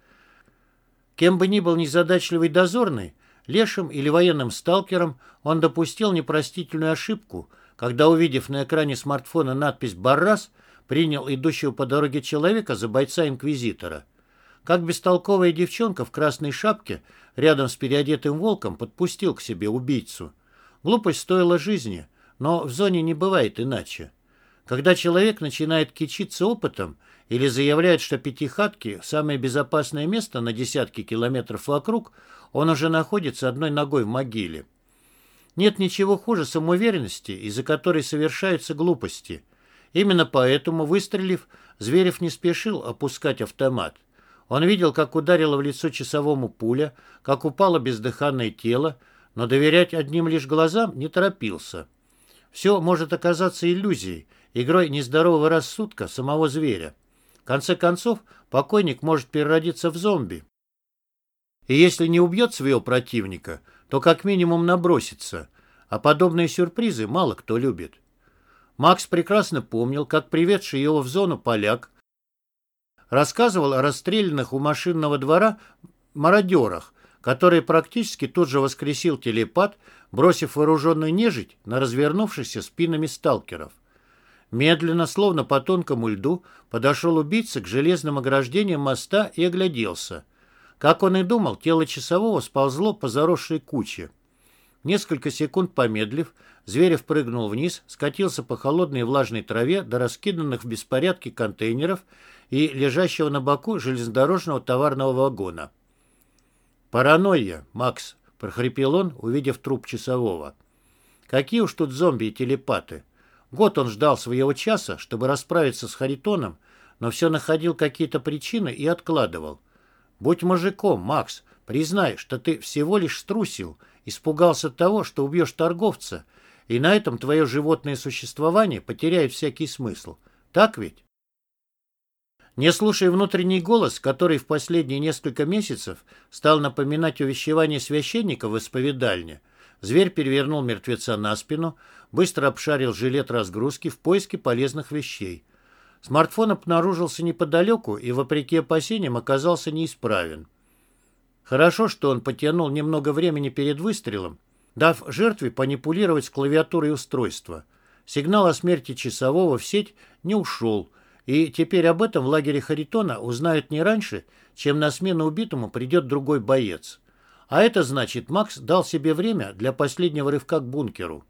Кем бы ни был незадачливый дозорный, Лешим или военным сталкером он допустил непростительную ошибку, когда, увидев на экране смартфона надпись «Баррас», принял идущего по дороге человека за бойца-инквизитора. Как бестолковая девчонка в красной шапке рядом с переодетым волком подпустил к себе убийцу. Глупость стоила жизни, но в зоне не бывает иначе. Когда человек начинает кичиться опытом или заявляет, что пятихатки – самое безопасное место на десятки километров вокруг, он уже находится одной ногой в могиле. Нет ничего хуже самоуверенности, из-за которой совершаются глупости. Именно поэтому, выстрелив, Зверев не спешил опускать автомат. Он видел, как ударила в лицо часовому пуля, как упало бездыханное тело, но доверять одним лишь глазам не торопился. Все может оказаться иллюзией, игрой нездорового рассудка самого зверя. В конце концов, покойник может переродиться в зомби. И если не убьет своего противника, то как минимум набросится, а подобные сюрпризы мало кто любит. Макс прекрасно помнил, как приведший его в зону поляк рассказывал о расстрелянных у машинного двора мародерах, который практически тут же воскресил телепат, бросив вооруженную нежить на развернувшихся спинами сталкеров. Медленно, словно по тонкому льду, подошел убийца к железным ограждениям моста и огляделся. Как он и думал, тело часового сползло по заросшей куче. Несколько секунд помедлив, Зверев прыгнул вниз, скатился по холодной влажной траве до раскиданных в беспорядке контейнеров и лежащего на боку железнодорожного товарного вагона. «Паранойя, Макс», — прохрипел он, увидев труп часового. «Какие уж тут зомби и телепаты. Год он ждал своего часа, чтобы расправиться с Харитоном, но все находил какие-то причины и откладывал. Будь мужиком, Макс, признай, что ты всего лишь струсил, испугался того, что убьешь торговца, и на этом твое животное существование потеряет всякий смысл. Так ведь? Не слушая внутренний голос, который в последние несколько месяцев стал напоминать увещевание священника в исповедальне, зверь перевернул мертвеца на спину, быстро обшарил жилет разгрузки в поиске полезных вещей. Смартфон обнаружился неподалеку и, вопреки опасениям, оказался неисправен. Хорошо, что он потянул немного времени перед выстрелом, дав жертве манипулировать с клавиатурой устройства. Сигнал о смерти часового в сеть не ушел, и теперь об этом в лагере Харитона узнают не раньше, чем на смену убитому придет другой боец. А это значит, Макс дал себе время для последнего рывка к бункеру.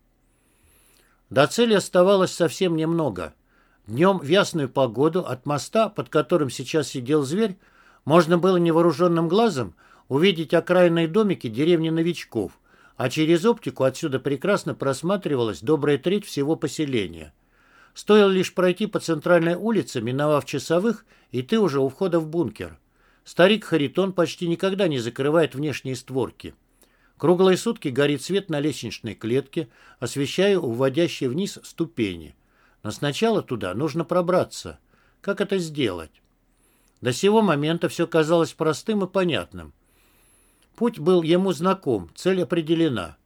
До цели оставалось совсем немного. Днем в ясную погоду от моста, под которым сейчас сидел зверь, можно было невооруженным глазом увидеть окраинные домики деревни новичков, а через оптику отсюда прекрасно просматривалась добрая треть всего поселения. Стоило лишь пройти по центральной улице, миновав часовых, и ты уже у входа в бункер. Старик Харитон почти никогда не закрывает внешние створки. Круглые сутки горит свет на лестничной клетке, освещая уводящие вниз ступени. Но сначала туда нужно пробраться. Как это сделать? До сего момента все казалось простым и понятным. Путь был ему знаком, цель определена.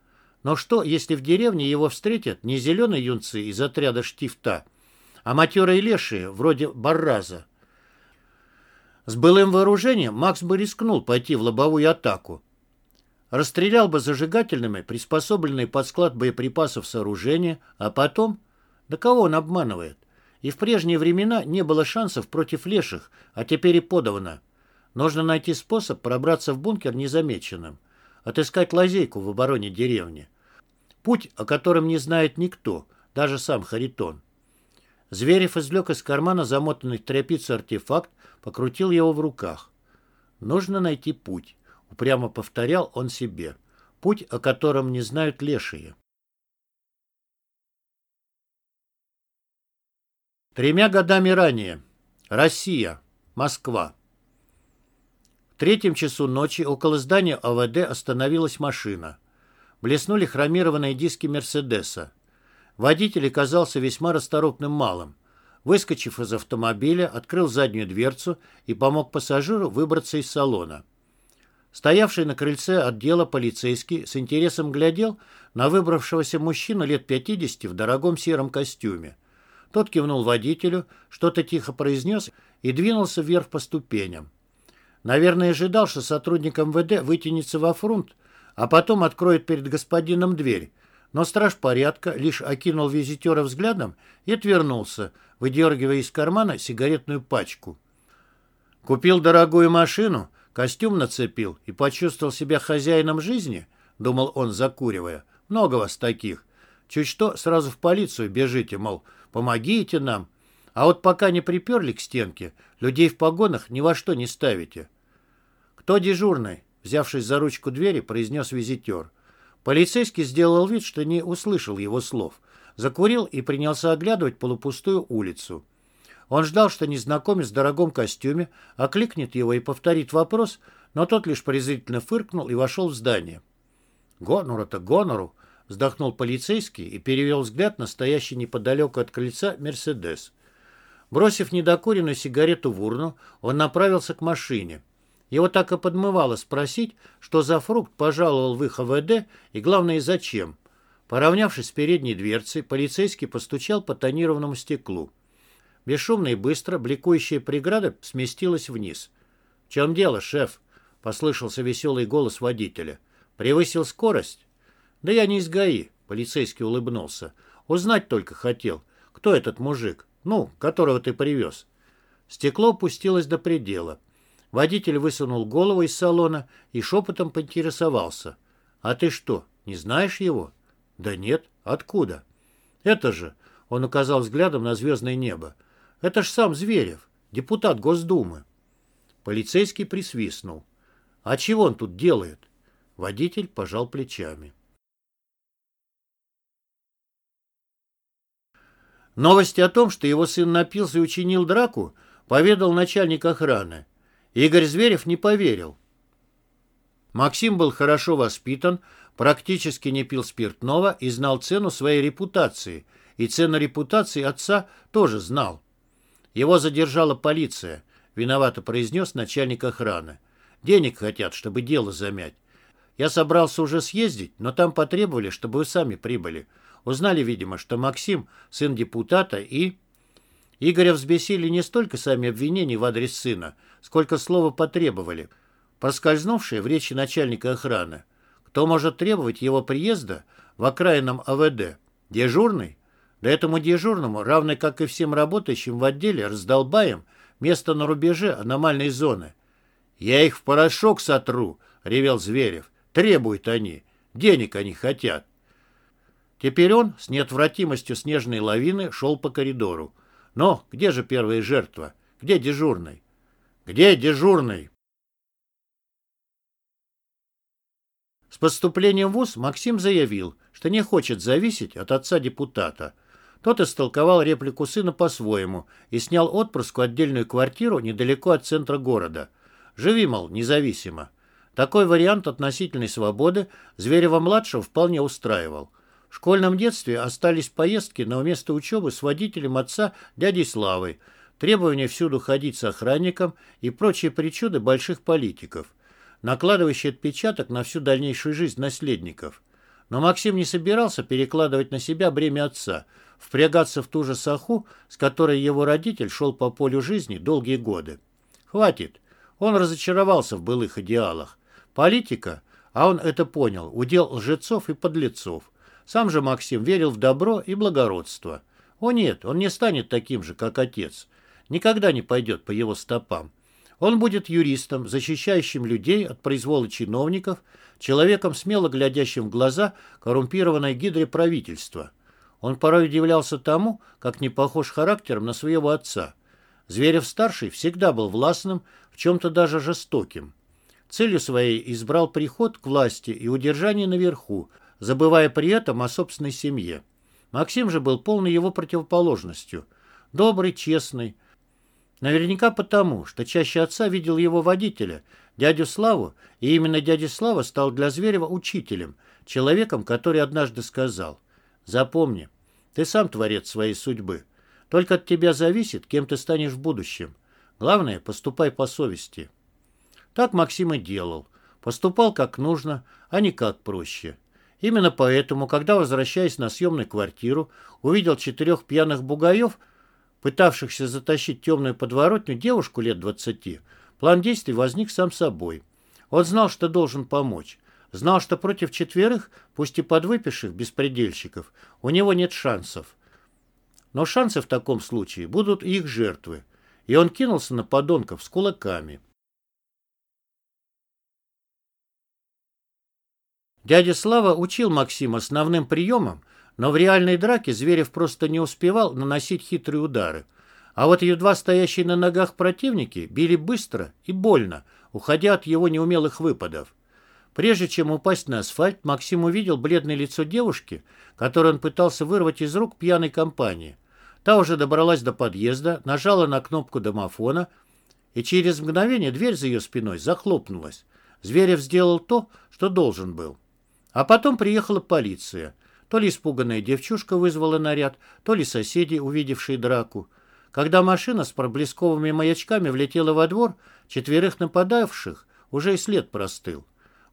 Но что, если в деревне его встретят не зеленые юнцы из отряда штифта, а матерые лешие, вроде Барраза? С былым вооружением Макс бы рискнул пойти в лобовую атаку. Расстрелял бы зажигательными приспособленные под склад боеприпасов сооружения, а потом... Да кого он обманывает? И в прежние времена не было шансов против леших, а теперь и подавно. Нужно найти способ пробраться в бункер незамеченным отыскать лазейку в обороне деревни. Путь, о котором не знает никто, даже сам Харитон. Зверев извлек из кармана замотанный в артефакт, покрутил его в руках. «Нужно найти путь», — упрямо повторял он себе. «Путь, о котором не знают лешие». Тремя годами ранее. Россия. Москва третьем часу ночи около здания ОВД остановилась машина. Блеснули хромированные диски «Мерседеса». Водитель оказался весьма расторопным малым. Выскочив из автомобиля, открыл заднюю дверцу и помог пассажиру выбраться из салона. Стоявший на крыльце отдела полицейский с интересом глядел на выбравшегося мужчину лет 50 в дорогом сером костюме. Тот кивнул водителю, что-то тихо произнес и двинулся вверх по ступеням. Наверное, ожидал, что сотрудник МВД вытянется во фронт, а потом откроет перед господином дверь. Но страж порядка лишь окинул визитера взглядом и отвернулся, выдергивая из кармана сигаретную пачку. «Купил дорогую машину, костюм нацепил и почувствовал себя хозяином жизни?» — думал он, закуривая. «Много вас таких. Чуть что, сразу в полицию бежите, мол, помогите нам. А вот пока не приперли к стенке, людей в погонах ни во что не ставите». «Кто дежурный?» — взявшись за ручку двери, произнес визитер. Полицейский сделал вид, что не услышал его слов. Закурил и принялся оглядывать полупустую улицу. Он ждал, что незнакомец в дорогом костюме окликнет его и повторит вопрос, но тот лишь презрительно фыркнул и вошел в здание. «Гонору-то гонору!» — вздохнул полицейский и перевел взгляд на стоящий неподалеку от крыльца «Мерседес». Бросив недокуренную сигарету в урну, он направился к машине. Его так и подмывало спросить, что за фрукт пожаловал в их АВД и, главное, зачем. Поравнявшись с передней дверцей, полицейский постучал по тонированному стеклу. Бесшумно и быстро бликующая преграда сместилась вниз. «В чем дело, шеф?» — послышался веселый голос водителя. «Превысил скорость?» «Да я не из ГАИ», — полицейский улыбнулся. «Узнать только хотел. Кто этот мужик? Ну, которого ты привез?» Стекло опустилось до предела. Водитель высунул голову из салона и шепотом поинтересовался. «А ты что, не знаешь его?» «Да нет. Откуда?» «Это же...» — он указал взглядом на звездное небо. «Это ж сам Зверев, депутат Госдумы». Полицейский присвистнул. «А чего он тут делает?» Водитель пожал плечами. Новости о том, что его сын напился и учинил драку, поведал начальник охраны. Игорь Зверев не поверил. Максим был хорошо воспитан, практически не пил спиртного и знал цену своей репутации, и цену репутации отца тоже знал. Его задержала полиция, виновато произнес начальник охраны. Денег хотят, чтобы дело замять. Я собрался уже съездить, но там потребовали, чтобы вы сами прибыли. Узнали, видимо, что Максим – сын депутата и... Игоря взбесили не столько сами обвинения в адрес сына, сколько слова потребовали, поскользнувшие в речи начальника охраны. Кто может требовать его приезда в окраинном АВД? Дежурный? Да этому дежурному, равно как и всем работающим в отделе, раздолбаем место на рубеже аномальной зоны. «Я их в порошок сотру», — ревел Зверев. «Требуют они. Денег они хотят». Теперь он с неотвратимостью снежной лавины шел по коридору. Но где же первая жертва? Где дежурный? Где дежурный? С поступлением в ВУЗ Максим заявил, что не хочет зависеть от отца депутата. Тот истолковал реплику сына по-своему и снял отпрыску отдельную квартиру недалеко от центра города. Живи, мол, независимо. Такой вариант относительной свободы Зверева-младшего вполне устраивал. В школьном детстве остались поездки на место учебы с водителем отца дядей Славой, требование всюду ходить с охранником и прочие причуды больших политиков, накладывающие отпечаток на всю дальнейшую жизнь наследников. Но Максим не собирался перекладывать на себя бремя отца, впрягаться в ту же саху, с которой его родитель шел по полю жизни долгие годы. Хватит. Он разочаровался в былых идеалах. Политика, а он это понял, удел лжецов и подлецов. Сам же Максим верил в добро и благородство. О нет, он не станет таким же, как отец. Никогда не пойдет по его стопам. Он будет юристом, защищающим людей от произвола чиновников, человеком, смело глядящим в глаза коррумпированной гидре правительства. Он порой удивлялся тому, как не похож характером на своего отца. Зверев-старший всегда был властным, в чем-то даже жестоким. Целью своей избрал приход к власти и удержание наверху, забывая при этом о собственной семье. Максим же был полной его противоположностью. Добрый, честный. Наверняка потому, что чаще отца видел его водителя, дядю Славу, и именно дядя Слава стал для Зверева учителем, человеком, который однажды сказал «Запомни, ты сам творец своей судьбы. Только от тебя зависит, кем ты станешь в будущем. Главное, поступай по совести». Так Максим и делал. Поступал как нужно, а не как проще. Именно поэтому, когда, возвращаясь на съемную квартиру, увидел четырех пьяных бугаев, пытавшихся затащить темную подворотню девушку лет двадцати, план действий возник сам собой. Он знал, что должен помочь. Знал, что против четверых, пусть и подвыпивших беспредельщиков, у него нет шансов. Но шансы в таком случае будут их жертвы. И он кинулся на подонков с кулаками. Дядя Слава учил Максима основным приемам, но в реальной драке Зверев просто не успевал наносить хитрые удары. А вот едва стоящие на ногах противники били быстро и больно, уходя от его неумелых выпадов. Прежде чем упасть на асфальт, Максим увидел бледное лицо девушки, которую он пытался вырвать из рук пьяной компании. Та уже добралась до подъезда, нажала на кнопку домофона, и через мгновение дверь за ее спиной захлопнулась. Зверев сделал то, что должен был. А потом приехала полиция. То ли испуганная девчушка вызвала наряд, то ли соседи, увидевшие драку. Когда машина с проблесковыми маячками влетела во двор, четверых нападавших уже и след простыл.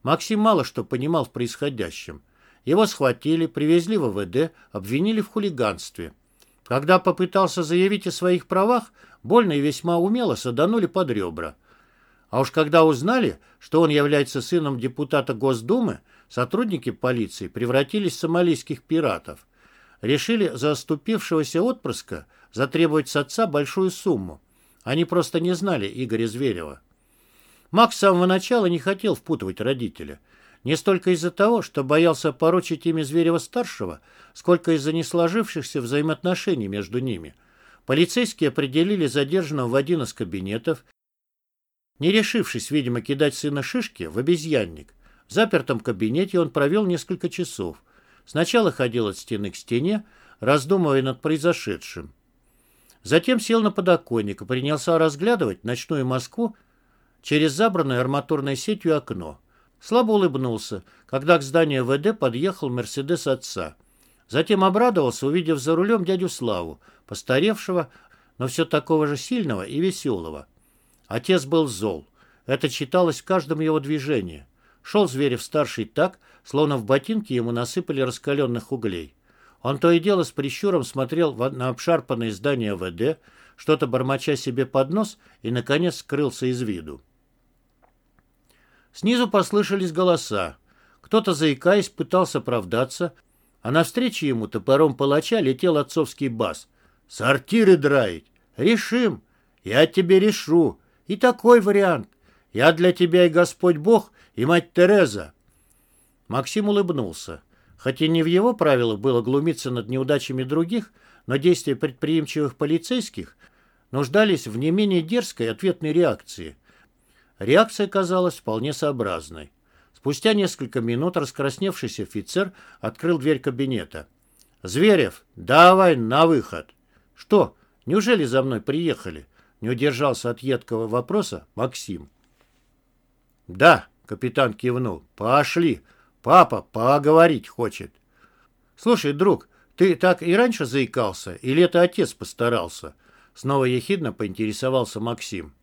Максим мало что понимал в происходящем. Его схватили, привезли в ВВД, обвинили в хулиганстве. Когда попытался заявить о своих правах, больно и весьма умело саданули под ребра. А уж когда узнали, что он является сыном депутата Госдумы, сотрудники полиции превратились в сомалийских пиратов. Решили за оступившегося отпрыска затребовать с отца большую сумму. Они просто не знали Игоря Зверева. Макс с самого начала не хотел впутывать родителя. Не столько из-за того, что боялся порочить имя Зверева-старшего, сколько из-за несложившихся взаимоотношений между ними. Полицейские определили задержанного в один из кабинетов, не решившись, видимо, кидать сына шишки в обезьянник. В запертом кабинете он провел несколько часов. Сначала ходил от стены к стене, раздумывая над произошедшим. Затем сел на подоконник и принялся разглядывать ночную Москву через забранное арматурной сетью окно. Слабо улыбнулся, когда к зданию ВД подъехал «Мерседес» отца. Затем обрадовался, увидев за рулем дядю Славу, постаревшего, но все такого же сильного и веселого. Отец был зол. Это читалось в каждом его движении. Шел Зверев-старший так, словно в ботинке ему насыпали раскаленных углей. Он то и дело с прищуром смотрел на обшарпанное здание ВД, что-то бормоча себе под нос и, наконец, скрылся из виду. Снизу послышались голоса. Кто-то, заикаясь, пытался оправдаться, а навстречу ему топором палача летел отцовский бас. «Сортиры драить! Решим! Я тебе решу! И такой вариант! Я для тебя и Господь Бог, и мать Тереза!» Максим улыбнулся. Хотя не в его правилах было глумиться над неудачами других, но действия предприимчивых полицейских нуждались в не менее дерзкой ответной реакции – Реакция казалась вполне сообразной. Спустя несколько минут раскрасневшийся офицер открыл дверь кабинета. «Зверев, давай на выход!» «Что? Неужели за мной приехали?» Не удержался от едкого вопроса Максим. «Да», — капитан кивнул, — «пошли. Папа поговорить хочет». «Слушай, друг, ты так и раньше заикался, или это отец постарался?» Снова ехидно поинтересовался Максим.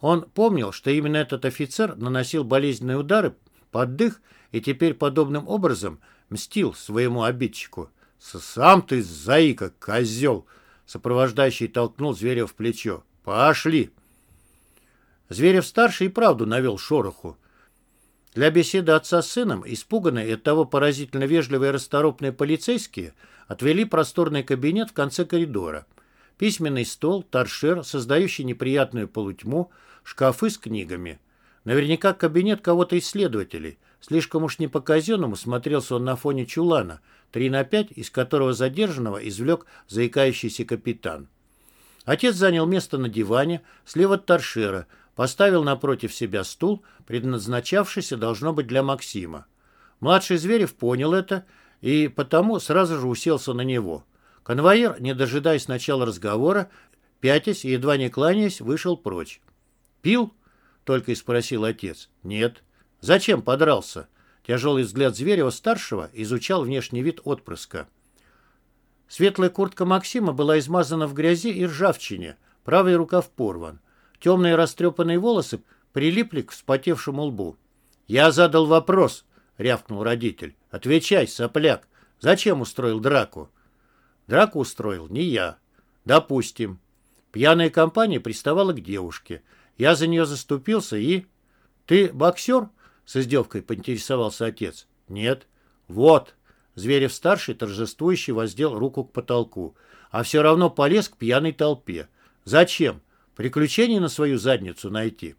Он помнил, что именно этот офицер наносил болезненные удары под дых и теперь подобным образом мстил своему обидчику. «Сам ты, заика, козел!» Сопровождающий толкнул Зверев в плечо. «Пошли!» Зверев-старший и правду навел шороху. Для беседы отца с сыном, испуганные и оттого поразительно вежливые и расторопные полицейские, отвели просторный кабинет в конце коридора. Письменный стол, торшер, создающий неприятную полутьму, шкафы с книгами. Наверняка кабинет кого-то из следователей. Слишком уж не по-казенному смотрелся он на фоне чулана, 3 на 5, из которого задержанного извлек заикающийся капитан. Отец занял место на диване, слева от торшера, поставил напротив себя стул, предназначавшийся, должно быть, для Максима. Младший Зверев понял это и потому сразу же уселся на него. Конвоир, не дожидаясь начала разговора, пятясь и едва не кланяясь, вышел прочь. «Пил?» — только и спросил отец. «Нет». «Зачем подрался?» Тяжелый взгляд Зверева-старшего изучал внешний вид отпрыска. Светлая куртка Максима была измазана в грязи и ржавчине, правый рукав порван. Темные растрепанные волосы прилипли к вспотевшему лбу. «Я задал вопрос», — рявкнул родитель. «Отвечай, сопляк. Зачем устроил драку?» «Драку устроил не я». «Допустим». Пьяная компания приставала к девушке. Я за нее заступился и... Ты боксер? С издевкой поинтересовался отец. Нет. Вот. Зверев-старший торжествующий воздел руку к потолку, а все равно полез к пьяной толпе. Зачем? Приключений на свою задницу найти.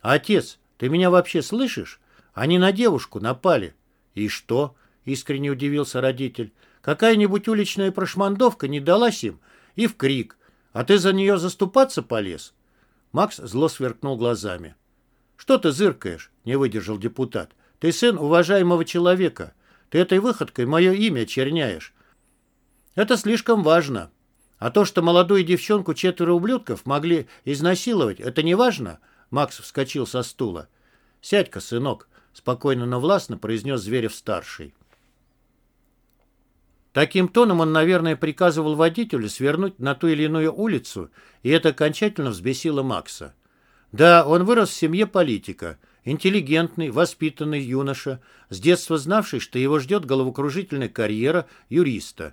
Отец, ты меня вообще слышишь? Они на девушку напали. И что? Искренне удивился родитель. Какая-нибудь уличная прошмандовка не далась им и в крик. А ты за нее заступаться полез? Макс зло сверкнул глазами. «Что ты зыркаешь?» — не выдержал депутат. «Ты сын уважаемого человека. Ты этой выходкой мое имя черняешь. Это слишком важно. А то, что молодую девчонку четверо ублюдков могли изнасиловать, это не важно?» Макс вскочил со стула. «Сядь-ка, сынок», — спокойно, но властно произнес Зверев-старший. Таким тоном он, наверное, приказывал водителю свернуть на ту или иную улицу, и это окончательно взбесило Макса. Да, он вырос в семье политика, интеллигентный, воспитанный юноша, с детства знавший, что его ждет головокружительная карьера юриста.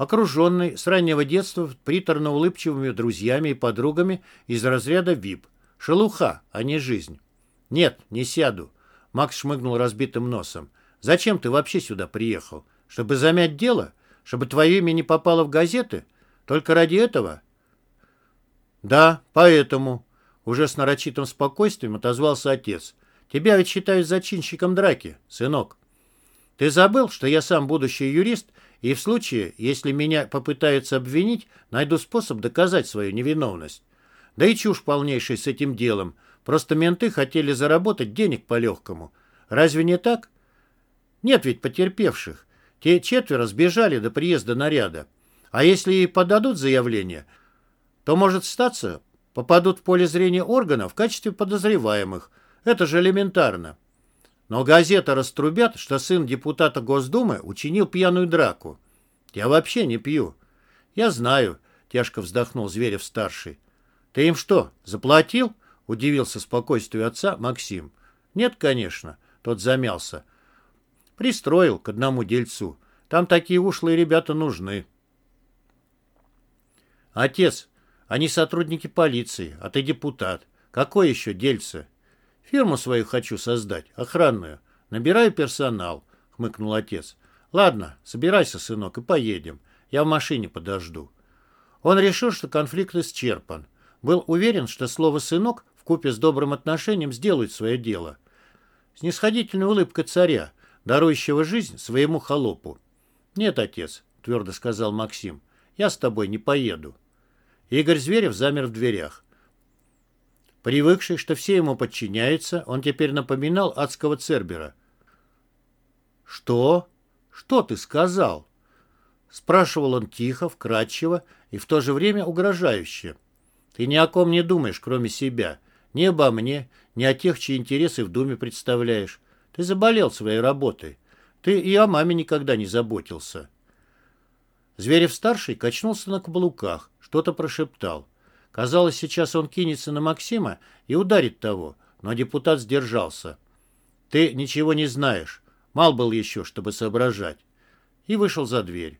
Окруженный с раннего детства приторно-улыбчивыми друзьями и подругами из разряда ВИП. Шелуха, а не жизнь. «Нет, не сяду», — Макс шмыгнул разбитым носом. «Зачем ты вообще сюда приехал? Чтобы замять дело? Чтобы твое имя не попало в газеты? Только ради этого?» «Да, поэтому», уже с нарочитым спокойствием отозвался отец. «Тебя ведь считают зачинщиком драки, сынок. Ты забыл, что я сам будущий юрист, и в случае, если меня попытаются обвинить, найду способ доказать свою невиновность. Да и чушь полнейшая с этим делом. Просто менты хотели заработать денег по-легкому. Разве не так? Нет ведь потерпевших. Те четверо сбежали до приезда наряда. А если и подадут заявление, то может статься, попадут в поле зрения органов в качестве подозреваемых. Это же элементарно. Но газета раструбят, что сын депутата Госдумы учинил пьяную драку. Я вообще не пью. Я знаю, тяжко вздохнул Зверев-старший. Ты им что, заплатил? Удивился спокойствию отца Максим. Нет, конечно, тот замялся. Пристроил к одному дельцу. Там такие ушлые ребята нужны. Отец, они сотрудники полиции, а ты депутат. Какой еще дельце? Фирму свою хочу создать, охранную. Набираю персонал, хмыкнул отец. Ладно, собирайся, сынок, и поедем. Я в машине подожду. Он решил, что конфликт исчерпан. Был уверен, что слово «сынок» в купе с добрым отношением сделает свое дело. Снисходительная улыбка царя, дарующего жизнь своему холопу. «Нет, отец», — твердо сказал Максим, — «я с тобой не поеду». Игорь Зверев замер в дверях. Привыкший, что все ему подчиняются, он теперь напоминал адского Цербера. «Что? Что ты сказал?» Спрашивал он тихо, вкрадчиво и в то же время угрожающе. «Ты ни о ком не думаешь, кроме себя. Ни обо мне, ни о тех, чьи интересы в Думе представляешь. Ты заболел своей работой. Ты и о маме никогда не заботился». Зверев-старший качнулся на каблуках, что-то прошептал. Казалось, сейчас он кинется на Максима и ударит того, но депутат сдержался. «Ты ничего не знаешь. Мал был еще, чтобы соображать». И вышел за дверь.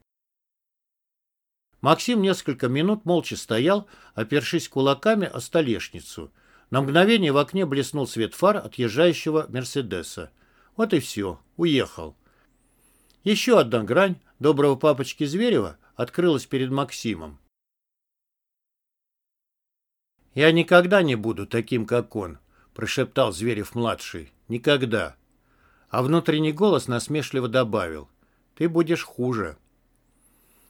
Максим несколько минут молча стоял, опершись кулаками о столешницу. На мгновение в окне блеснул свет фар отъезжающего «Мерседеса». Вот и все. Уехал. Еще одна грань доброго папочки Зверева открылась перед Максимом. «Я никогда не буду таким, как он», — прошептал Зверев-младший. «Никогда». А внутренний голос насмешливо добавил. «Ты будешь хуже».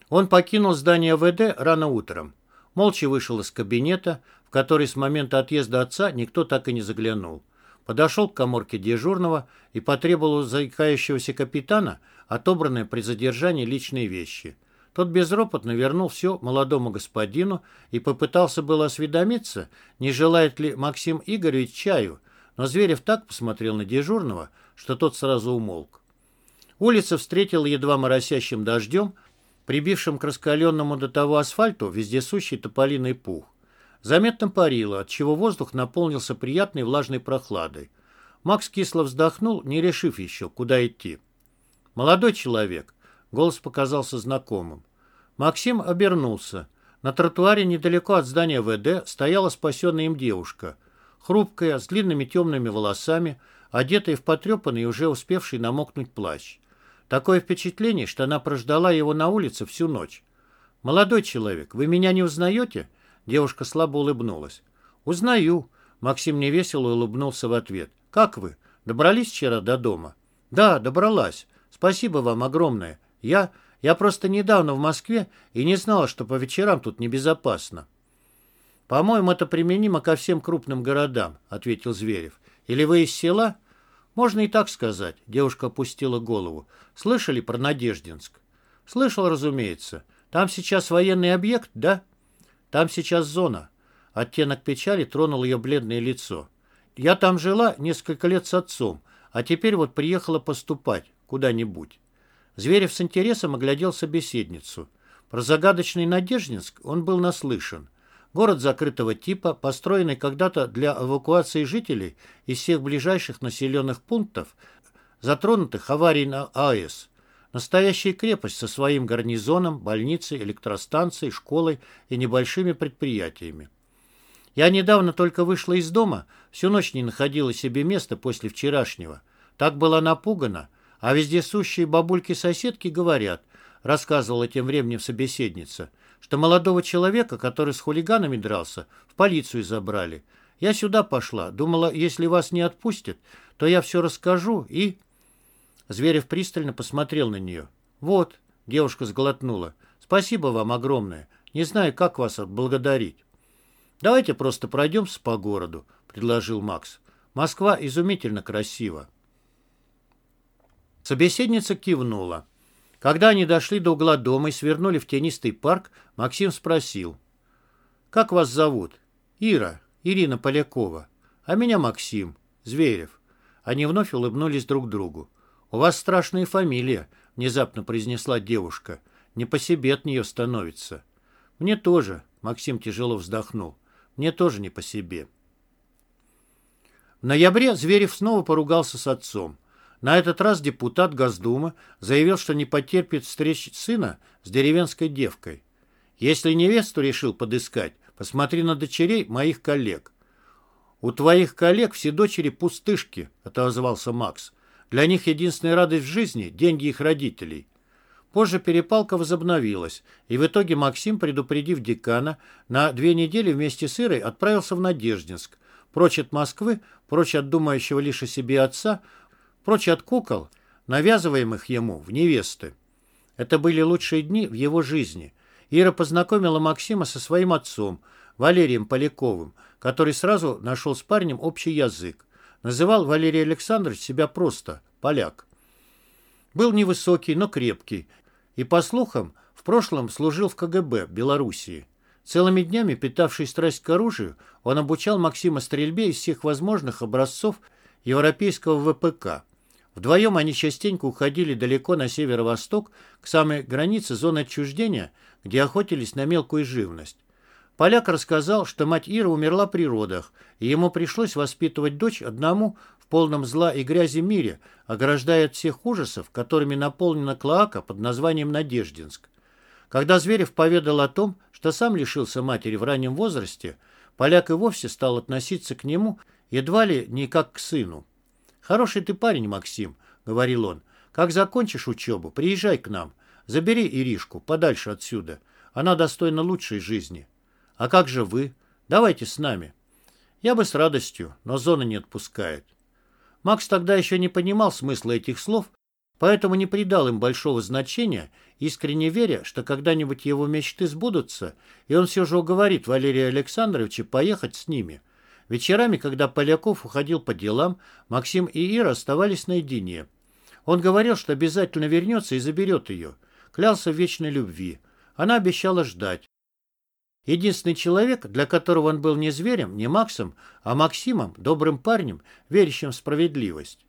Он покинул здание ВД рано утром. Молча вышел из кабинета, в который с момента отъезда отца никто так и не заглянул. Подошел к коморке дежурного и потребовал у заикающегося капитана отобранные при задержании личные вещи — тот безропотно вернул все молодому господину и попытался было осведомиться, не желает ли Максим Игоревич чаю, но Зверев так посмотрел на дежурного, что тот сразу умолк. Улица встретила едва моросящим дождем, прибившим к раскаленному до того асфальту вездесущий тополиный пух. Заметно парило, отчего воздух наполнился приятной влажной прохладой. Макс кисло вздохнул, не решив еще, куда идти. «Молодой человек», Голос показался знакомым. Максим обернулся. На тротуаре недалеко от здания ВД стояла спасенная им девушка. Хрупкая, с длинными темными волосами, одетый в потрепанный и уже успевший намокнуть плащ. Такое впечатление, что она прождала его на улице всю ночь. «Молодой человек, вы меня не узнаете?» Девушка слабо улыбнулась. «Узнаю». Максим невесело улыбнулся в ответ. «Как вы? Добрались вчера до дома?» «Да, добралась. Спасибо вам огромное. Я... Я просто недавно в Москве и не знала, что по вечерам тут небезопасно». «По-моему, это применимо ко всем крупным городам», — ответил Зверев. «Или вы из села?» «Можно и так сказать», — девушка опустила голову. «Слышали про Надеждинск?» «Слышал, разумеется. Там сейчас военный объект, да?» «Там сейчас зона». Оттенок печали тронул ее бледное лицо. «Я там жила несколько лет с отцом, а теперь вот приехала поступать куда-нибудь». Зверев с интересом оглядел собеседницу. Про загадочный Надеждинск он был наслышан. Город закрытого типа, построенный когда-то для эвакуации жителей из всех ближайших населенных пунктов, затронутых аварией на АЭС. Настоящая крепость со своим гарнизоном, больницей, электростанцией, школой и небольшими предприятиями. Я недавно только вышла из дома, всю ночь не находила себе места после вчерашнего. Так была напугана, а вездесущие бабульки-соседки говорят, рассказывала тем временем собеседница, что молодого человека, который с хулиганами дрался, в полицию забрали. Я сюда пошла, думала, если вас не отпустят, то я все расскажу и...» Зверев пристально посмотрел на нее. «Вот», — девушка сглотнула, — «спасибо вам огромное. Не знаю, как вас отблагодарить». «Давайте просто пройдемся по городу», — предложил Макс. «Москва изумительно красива». Собеседница кивнула. Когда они дошли до угла дома и свернули в тенистый парк, Максим спросил. «Как вас зовут?» «Ира, Ирина Полякова. А меня Максим, Зверев». Они вновь улыбнулись друг другу. «У вас страшная фамилия», — внезапно произнесла девушка. «Не по себе от нее становится». «Мне тоже», — Максим тяжело вздохнул. «Мне тоже не по себе». В ноябре Зверев снова поругался с отцом. На этот раз депутат Госдумы заявил, что не потерпит встреч сына с деревенской девкой. Если невесту решил подыскать, посмотри на дочерей моих коллег. «У твоих коллег все дочери пустышки», — отозвался Макс. «Для них единственная радость в жизни — деньги их родителей». Позже перепалка возобновилась, и в итоге Максим, предупредив декана, на две недели вместе с Ирой отправился в Надеждинск. Прочь от Москвы, прочь от думающего лишь о себе отца, прочь от кукол, навязываемых ему в невесты. Это были лучшие дни в его жизни. Ира познакомила Максима со своим отцом, Валерием Поляковым, который сразу нашел с парнем общий язык. Называл Валерий Александрович себя просто «поляк». Был невысокий, но крепкий, и, по слухам, в прошлом служил в КГБ Белоруссии. Целыми днями, питавший страсть к оружию, он обучал Максима стрельбе из всех возможных образцов европейского ВПК – Вдвоем они частенько уходили далеко на северо-восток, к самой границе зоны отчуждения, где охотились на мелкую живность. Поляк рассказал, что мать Ира умерла при родах, и ему пришлось воспитывать дочь одному в полном зла и грязи мире, ограждая от всех ужасов, которыми наполнена Клоака под названием Надеждинск. Когда Зверев поведал о том, что сам лишился матери в раннем возрасте, поляк и вовсе стал относиться к нему едва ли не как к сыну. «Хороший ты парень, Максим», — говорил он. «Как закончишь учебу, приезжай к нам. Забери Иришку подальше отсюда. Она достойна лучшей жизни. А как же вы? Давайте с нами». Я бы с радостью, но зона не отпускает. Макс тогда еще не понимал смысла этих слов, поэтому не придал им большого значения, искренне веря, что когда-нибудь его мечты сбудутся, и он все же уговорит Валерия Александровича поехать с ними – Вечерами, когда Поляков уходил по делам, Максим и Ира оставались наедине. Он говорил, что обязательно вернется и заберет ее. Клялся в вечной любви. Она обещала ждать. Единственный человек, для которого он был не зверем, не Максом, а Максимом, добрым парнем, верящим в справедливость.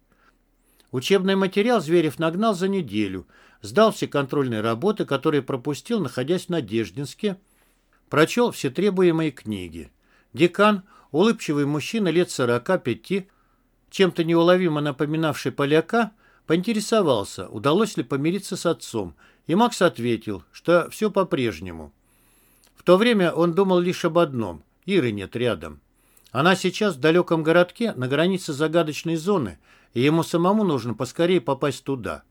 Учебный материал Зверев нагнал за неделю, сдал все контрольные работы, которые пропустил, находясь в Надеждинске, прочел все требуемые книги. Декан, улыбчивый мужчина лет сорока пяти, чем-то неуловимо напоминавший поляка, поинтересовался, удалось ли помириться с отцом, и Макс ответил, что все по-прежнему. В то время он думал лишь об одном – Иры нет рядом. Она сейчас в далеком городке на границе загадочной зоны, и ему самому нужно поскорее попасть туда.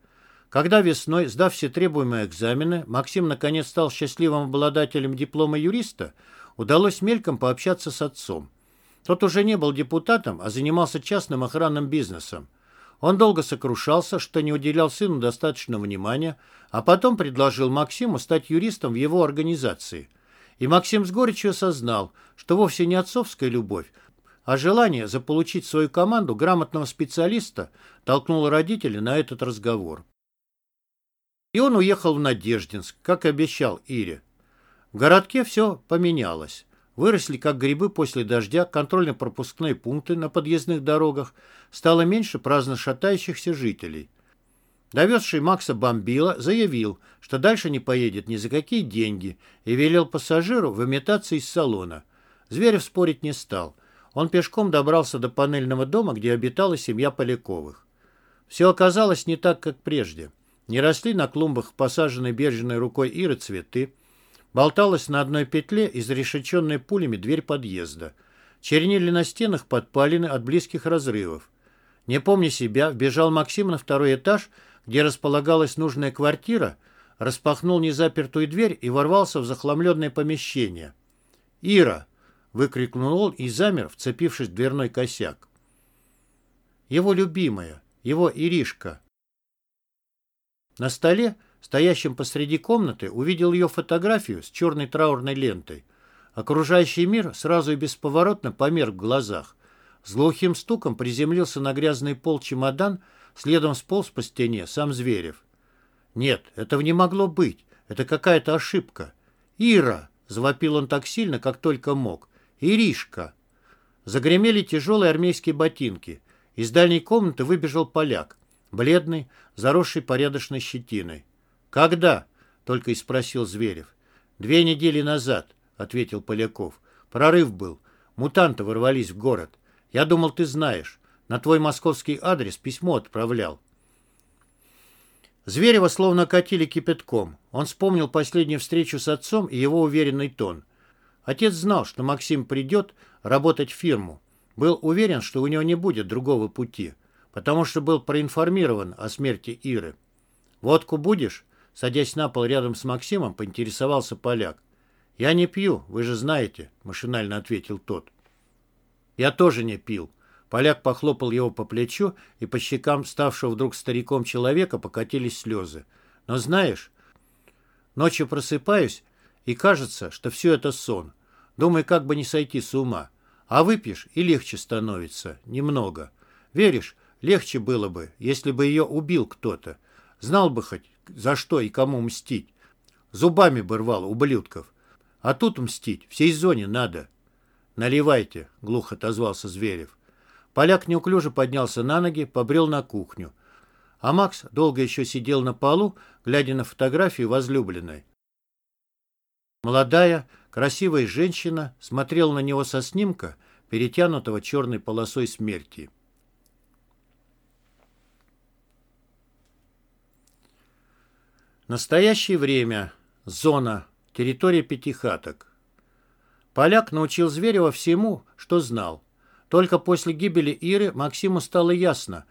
Когда весной, сдав все требуемые экзамены, Максим наконец стал счастливым обладателем диплома юриста, удалось мельком пообщаться с отцом. Тот уже не был депутатом, а занимался частным охранным бизнесом. Он долго сокрушался, что не уделял сыну достаточно внимания, а потом предложил Максиму стать юристом в его организации. И Максим с горечью осознал, что вовсе не отцовская любовь, а желание заполучить в свою команду грамотного специалиста толкнуло родителей на этот разговор. И он уехал в Надеждинск, как и обещал Ире. В городке все поменялось. Выросли, как грибы после дождя, контрольно-пропускные пункты на подъездных дорогах, стало меньше праздно шатающихся жителей. Довезший Макса Бомбила заявил, что дальше не поедет ни за какие деньги, и велел пассажиру выметаться из салона. Зверев спорить не стал. Он пешком добрался до панельного дома, где обитала семья Поляковых. Все оказалось не так, как прежде. Не росли на клумбах посаженной бережной рукой Иры цветы, Болталась на одной петле изрешеченная пулями дверь подъезда. Чернили на стенах подпалины от близких разрывов. Не помня себя, вбежал Максим на второй этаж, где располагалась нужная квартира, распахнул незапертую дверь и ворвался в захламленное помещение. «Ира!» — выкрикнул он и замер, вцепившись в дверной косяк. Его любимая, его Иришка. На столе стоящим посреди комнаты, увидел ее фотографию с черной траурной лентой. Окружающий мир сразу и бесповоротно померк в глазах. С глухим стуком приземлился на грязный пол чемодан, следом сполз по стене сам Зверев. Нет, этого не могло быть. Это какая-то ошибка. «Ира!» — завопил он так сильно, как только мог. «Иришка!» Загремели тяжелые армейские ботинки. Из дальней комнаты выбежал поляк, бледный, заросший порядочной щетиной. «Когда?» — только и спросил Зверев. «Две недели назад», — ответил Поляков. «Прорыв был. Мутанты ворвались в город. Я думал, ты знаешь. На твой московский адрес письмо отправлял». Зверева словно катили кипятком. Он вспомнил последнюю встречу с отцом и его уверенный тон. Отец знал, что Максим придет работать в фирму. Был уверен, что у него не будет другого пути, потому что был проинформирован о смерти Иры. «Водку будешь?» Садясь на пол рядом с Максимом, поинтересовался поляк. «Я не пью, вы же знаете», — машинально ответил тот. «Я тоже не пил». Поляк похлопал его по плечу, и по щекам ставшего вдруг стариком человека покатились слезы. «Но знаешь, ночью просыпаюсь, и кажется, что все это сон. Думаю, как бы не сойти с ума. А выпьешь, и легче становится. Немного. Веришь, легче было бы, если бы ее убил кто-то. Знал бы хоть, за что и кому мстить. Зубами бы рвал, ублюдков. А тут мстить всей зоне надо. «Наливайте», — глухо отозвался Зверев. Поляк неуклюже поднялся на ноги, побрел на кухню. А Макс долго еще сидел на полу, глядя на фотографию возлюбленной. Молодая, красивая женщина смотрела на него со снимка, перетянутого черной полосой смерти. Настоящее время. Зона. Территория пятихаток. Поляк научил Зверева всему, что знал. Только после гибели Иры Максиму стало ясно,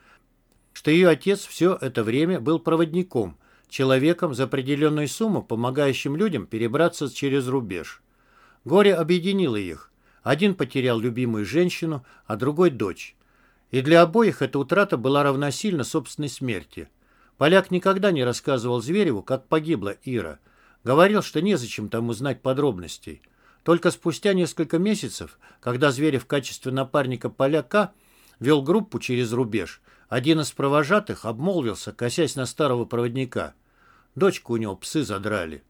что ее отец все это время был проводником, человеком за определенную сумму, помогающим людям перебраться через рубеж. Горе объединило их. Один потерял любимую женщину, а другой – дочь. И для обоих эта утрата была равносильна собственной смерти – Поляк никогда не рассказывал Звереву, как погибла Ира. Говорил, что незачем тому знать подробностей. Только спустя несколько месяцев, когда Зверев в качестве напарника поляка вел группу через рубеж, один из провожатых обмолвился, косясь на старого проводника. Дочку у него псы задрали.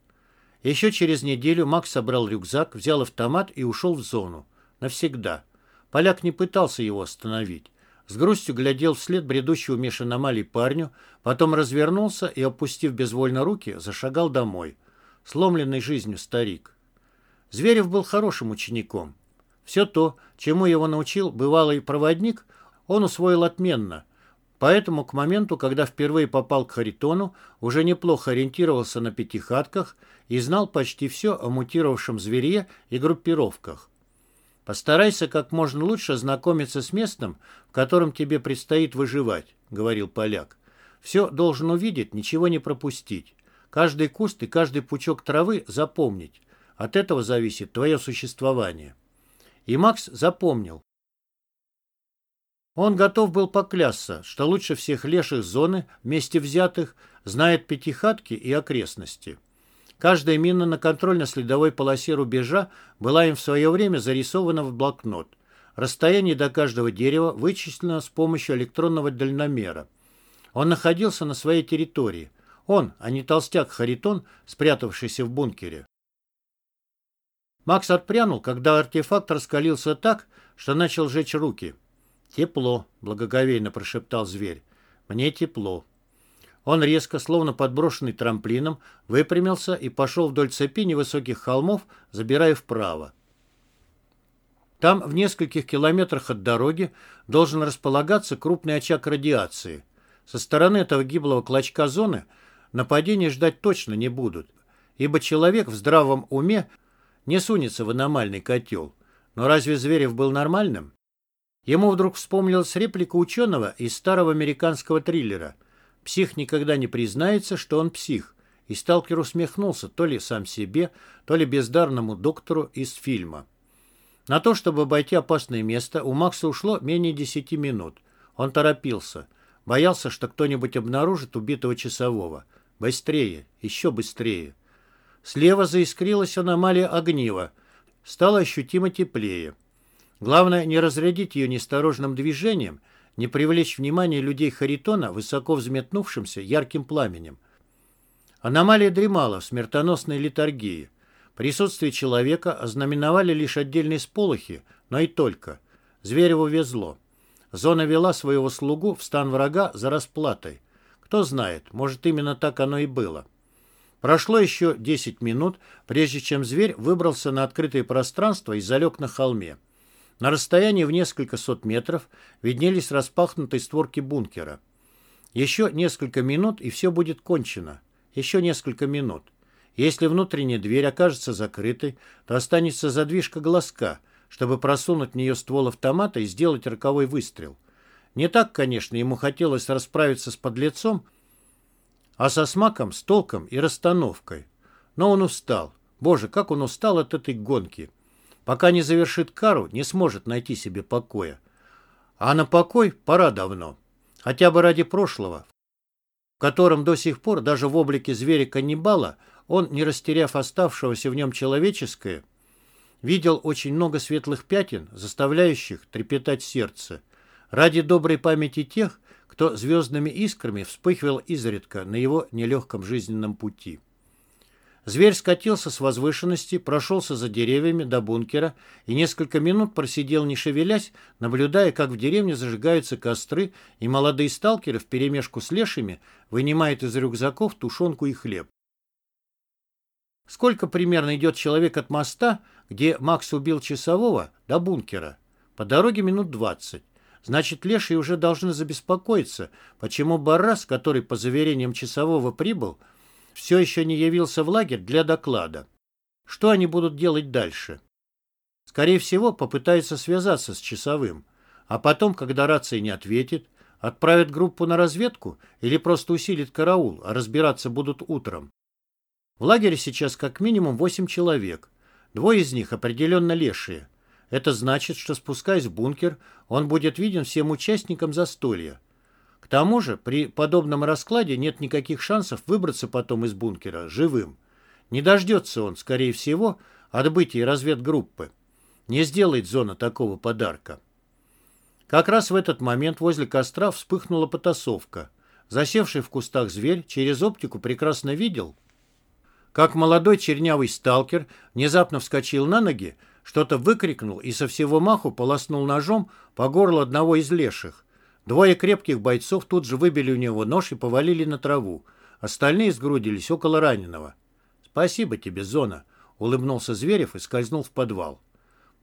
Еще через неделю Макс собрал рюкзак, взял автомат и ушел в зону. Навсегда. Поляк не пытался его остановить. С грустью глядел вслед бредущего меж аномалий парню, потом развернулся и, опустив безвольно руки, зашагал домой. Сломленный жизнью старик. Зверев был хорошим учеником. Все то, чему его научил бывалый проводник, он усвоил отменно. Поэтому к моменту, когда впервые попал к Харитону, уже неплохо ориентировался на пятихатках и знал почти все о мутировавшем звере и группировках. Постарайся как можно лучше ознакомиться с местом, в котором тебе предстоит выживать, говорил поляк. Все должен увидеть, ничего не пропустить. Каждый куст и каждый пучок травы запомнить. От этого зависит твое существование. И Макс запомнил. Он готов был поклясться, что лучше всех леших зоны, вместе взятых, знает пятихатки и окрестности. Каждая мина на контрольно-следовой полосе рубежа была им в свое время зарисована в блокнот. Расстояние до каждого дерева вычислено с помощью электронного дальномера. Он находился на своей территории. Он, а не толстяк Харитон, спрятавшийся в бункере. Макс отпрянул, когда артефакт раскалился так, что начал жечь руки. «Тепло», — благоговейно прошептал зверь. «Мне тепло». Он резко, словно подброшенный трамплином, выпрямился и пошел вдоль цепи невысоких холмов, забирая вправо. Там, в нескольких километрах от дороги, должен располагаться крупный очаг радиации. Со стороны этого гиблого клочка зоны нападения ждать точно не будут, ибо человек в здравом уме не сунется в аномальный котел. Но разве Зверев был нормальным? Ему вдруг вспомнилась реплика ученого из старого американского триллера. «Псих никогда не признается, что он псих». И сталкер усмехнулся то ли сам себе, то ли бездарному доктору из фильма. На то, чтобы обойти опасное место, у Макса ушло менее десяти минут. Он торопился. Боялся, что кто-нибудь обнаружит убитого часового. Быстрее, еще быстрее. Слева заискрилась аномалия огнива. Стало ощутимо теплее. Главное, не разрядить ее неосторожным движением, не привлечь внимание людей Харитона высоко взметнувшимся ярким пламенем. Аномалия дремала в смертоносной литургии. Присутствие человека ознаменовали лишь отдельные сполохи, но и только. Звереву везло. Зона вела своего слугу в стан врага за расплатой. Кто знает, может, именно так оно и было. Прошло еще 10 минут, прежде чем зверь выбрался на открытое пространство и залег на холме. На расстоянии в несколько сот метров виднелись распахнутые створки бункера. Еще несколько минут, и все будет кончено. Еще несколько минут. Если внутренняя дверь окажется закрытой, то останется задвижка глазка, чтобы просунуть в нее ствол автомата и сделать роковой выстрел. Не так, конечно, ему хотелось расправиться с подлецом, а со смаком, с толком и расстановкой. Но он устал. Боже, как он устал от этой гонки. Пока не завершит кару, не сможет найти себе покоя. А на покой пора давно. Хотя бы ради прошлого, в котором до сих пор даже в облике зверя-каннибала он, не растеряв оставшегося в нем человеческое, видел очень много светлых пятен, заставляющих трепетать сердце. Ради доброй памяти тех, кто звездными искрами вспыхивал изредка на его нелегком жизненном пути. Зверь скатился с возвышенности, прошелся за деревьями до бункера и несколько минут просидел, не шевелясь, наблюдая, как в деревне зажигаются костры, и молодые сталкеры вперемешку с лешими вынимают из рюкзаков тушенку и хлеб. Сколько примерно идет человек от моста, где Макс убил часового, до бункера? По дороге минут двадцать. Значит, лешие уже должны забеспокоиться, почему Баррас, который, по заверениям часового, прибыл, все еще не явился в лагерь для доклада. Что они будут делать дальше? Скорее всего, попытаются связаться с часовым, а потом, когда рация не ответит, отправят группу на разведку или просто усилит караул, а разбираться будут утром. В лагере сейчас как минимум восемь человек. Двое из них определенно лешие. Это значит, что спускаясь в бункер, он будет виден всем участникам застолья. Тому же, при подобном раскладе нет никаких шансов выбраться потом из бункера живым. Не дождется он, скорее всего, отбытия разведгруппы. Не сделает зона такого подарка. Как раз в этот момент возле костра вспыхнула потасовка. Засевший в кустах зверь через оптику прекрасно видел, как молодой чернявый сталкер внезапно вскочил на ноги, что-то выкрикнул и со всего маху полоснул ножом по горлу одного из леших. Двое крепких бойцов тут же выбили у него нож и повалили на траву. Остальные сгрудились около раненого. «Спасибо тебе, Зона», — улыбнулся Зверев и скользнул в подвал.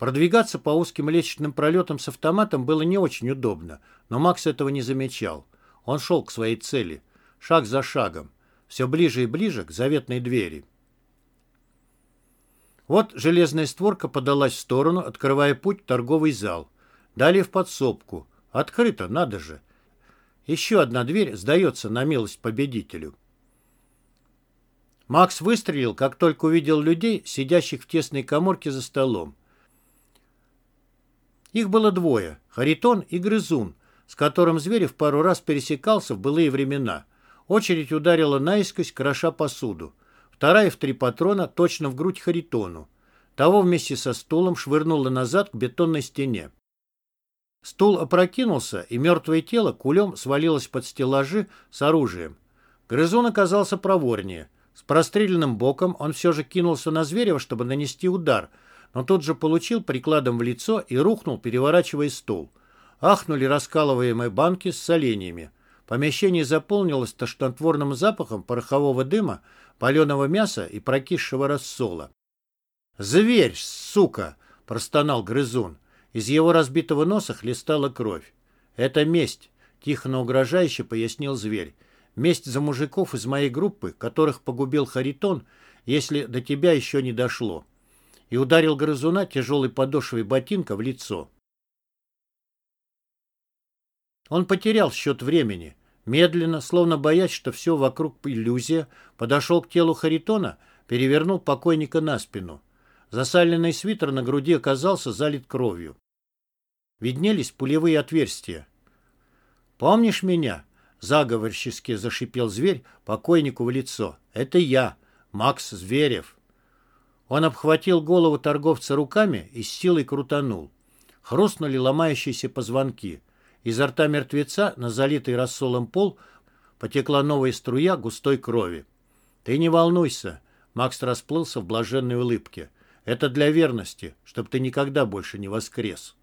Продвигаться по узким лестничным пролетам с автоматом было не очень удобно, но Макс этого не замечал. Он шел к своей цели, шаг за шагом, все ближе и ближе к заветной двери. Вот железная створка подалась в сторону, открывая путь в торговый зал. Далее в подсобку. Открыто, надо же. Еще одна дверь сдается на милость победителю. Макс выстрелил, как только увидел людей, сидящих в тесной коморке за столом. Их было двое — Харитон и Грызун, с которым Зверев пару раз пересекался в былые времена. Очередь ударила наискось, кроша посуду. Вторая в три патрона точно в грудь Харитону. Того вместе со стулом швырнуло назад к бетонной стене. Стул опрокинулся, и мертвое тело кулем свалилось под стеллажи с оружием. Грызун оказался проворнее. С простреленным боком он все же кинулся на Зверева, чтобы нанести удар, но тут же получил прикладом в лицо и рухнул, переворачивая стул. Ахнули раскалываемые банки с соленьями. Помещение заполнилось тошнотворным запахом порохового дыма, паленого мяса и прокисшего рассола. «Зверь, сука!» — простонал грызун. Из его разбитого носа хлестала кровь. «Это месть», — тихо, но угрожающе пояснил зверь. «Месть за мужиков из моей группы, которых погубил Харитон, если до тебя еще не дошло». И ударил грызуна тяжелой подошвой ботинка в лицо. Он потерял счет времени. Медленно, словно боясь, что все вокруг иллюзия, подошел к телу Харитона, перевернул покойника на спину. Засаленный свитер на груди оказался залит кровью. Виднелись пулевые отверстия. «Помнишь меня?» — заговорчески зашипел зверь покойнику в лицо. «Это я, Макс Зверев». Он обхватил голову торговца руками и с силой крутанул. Хрустнули ломающиеся позвонки. Изо рта мертвеца на залитый рассолом пол потекла новая струя густой крови. «Ты не волнуйся», — Макс расплылся в блаженной улыбке. «Это для верности, чтобы ты никогда больше не воскрес».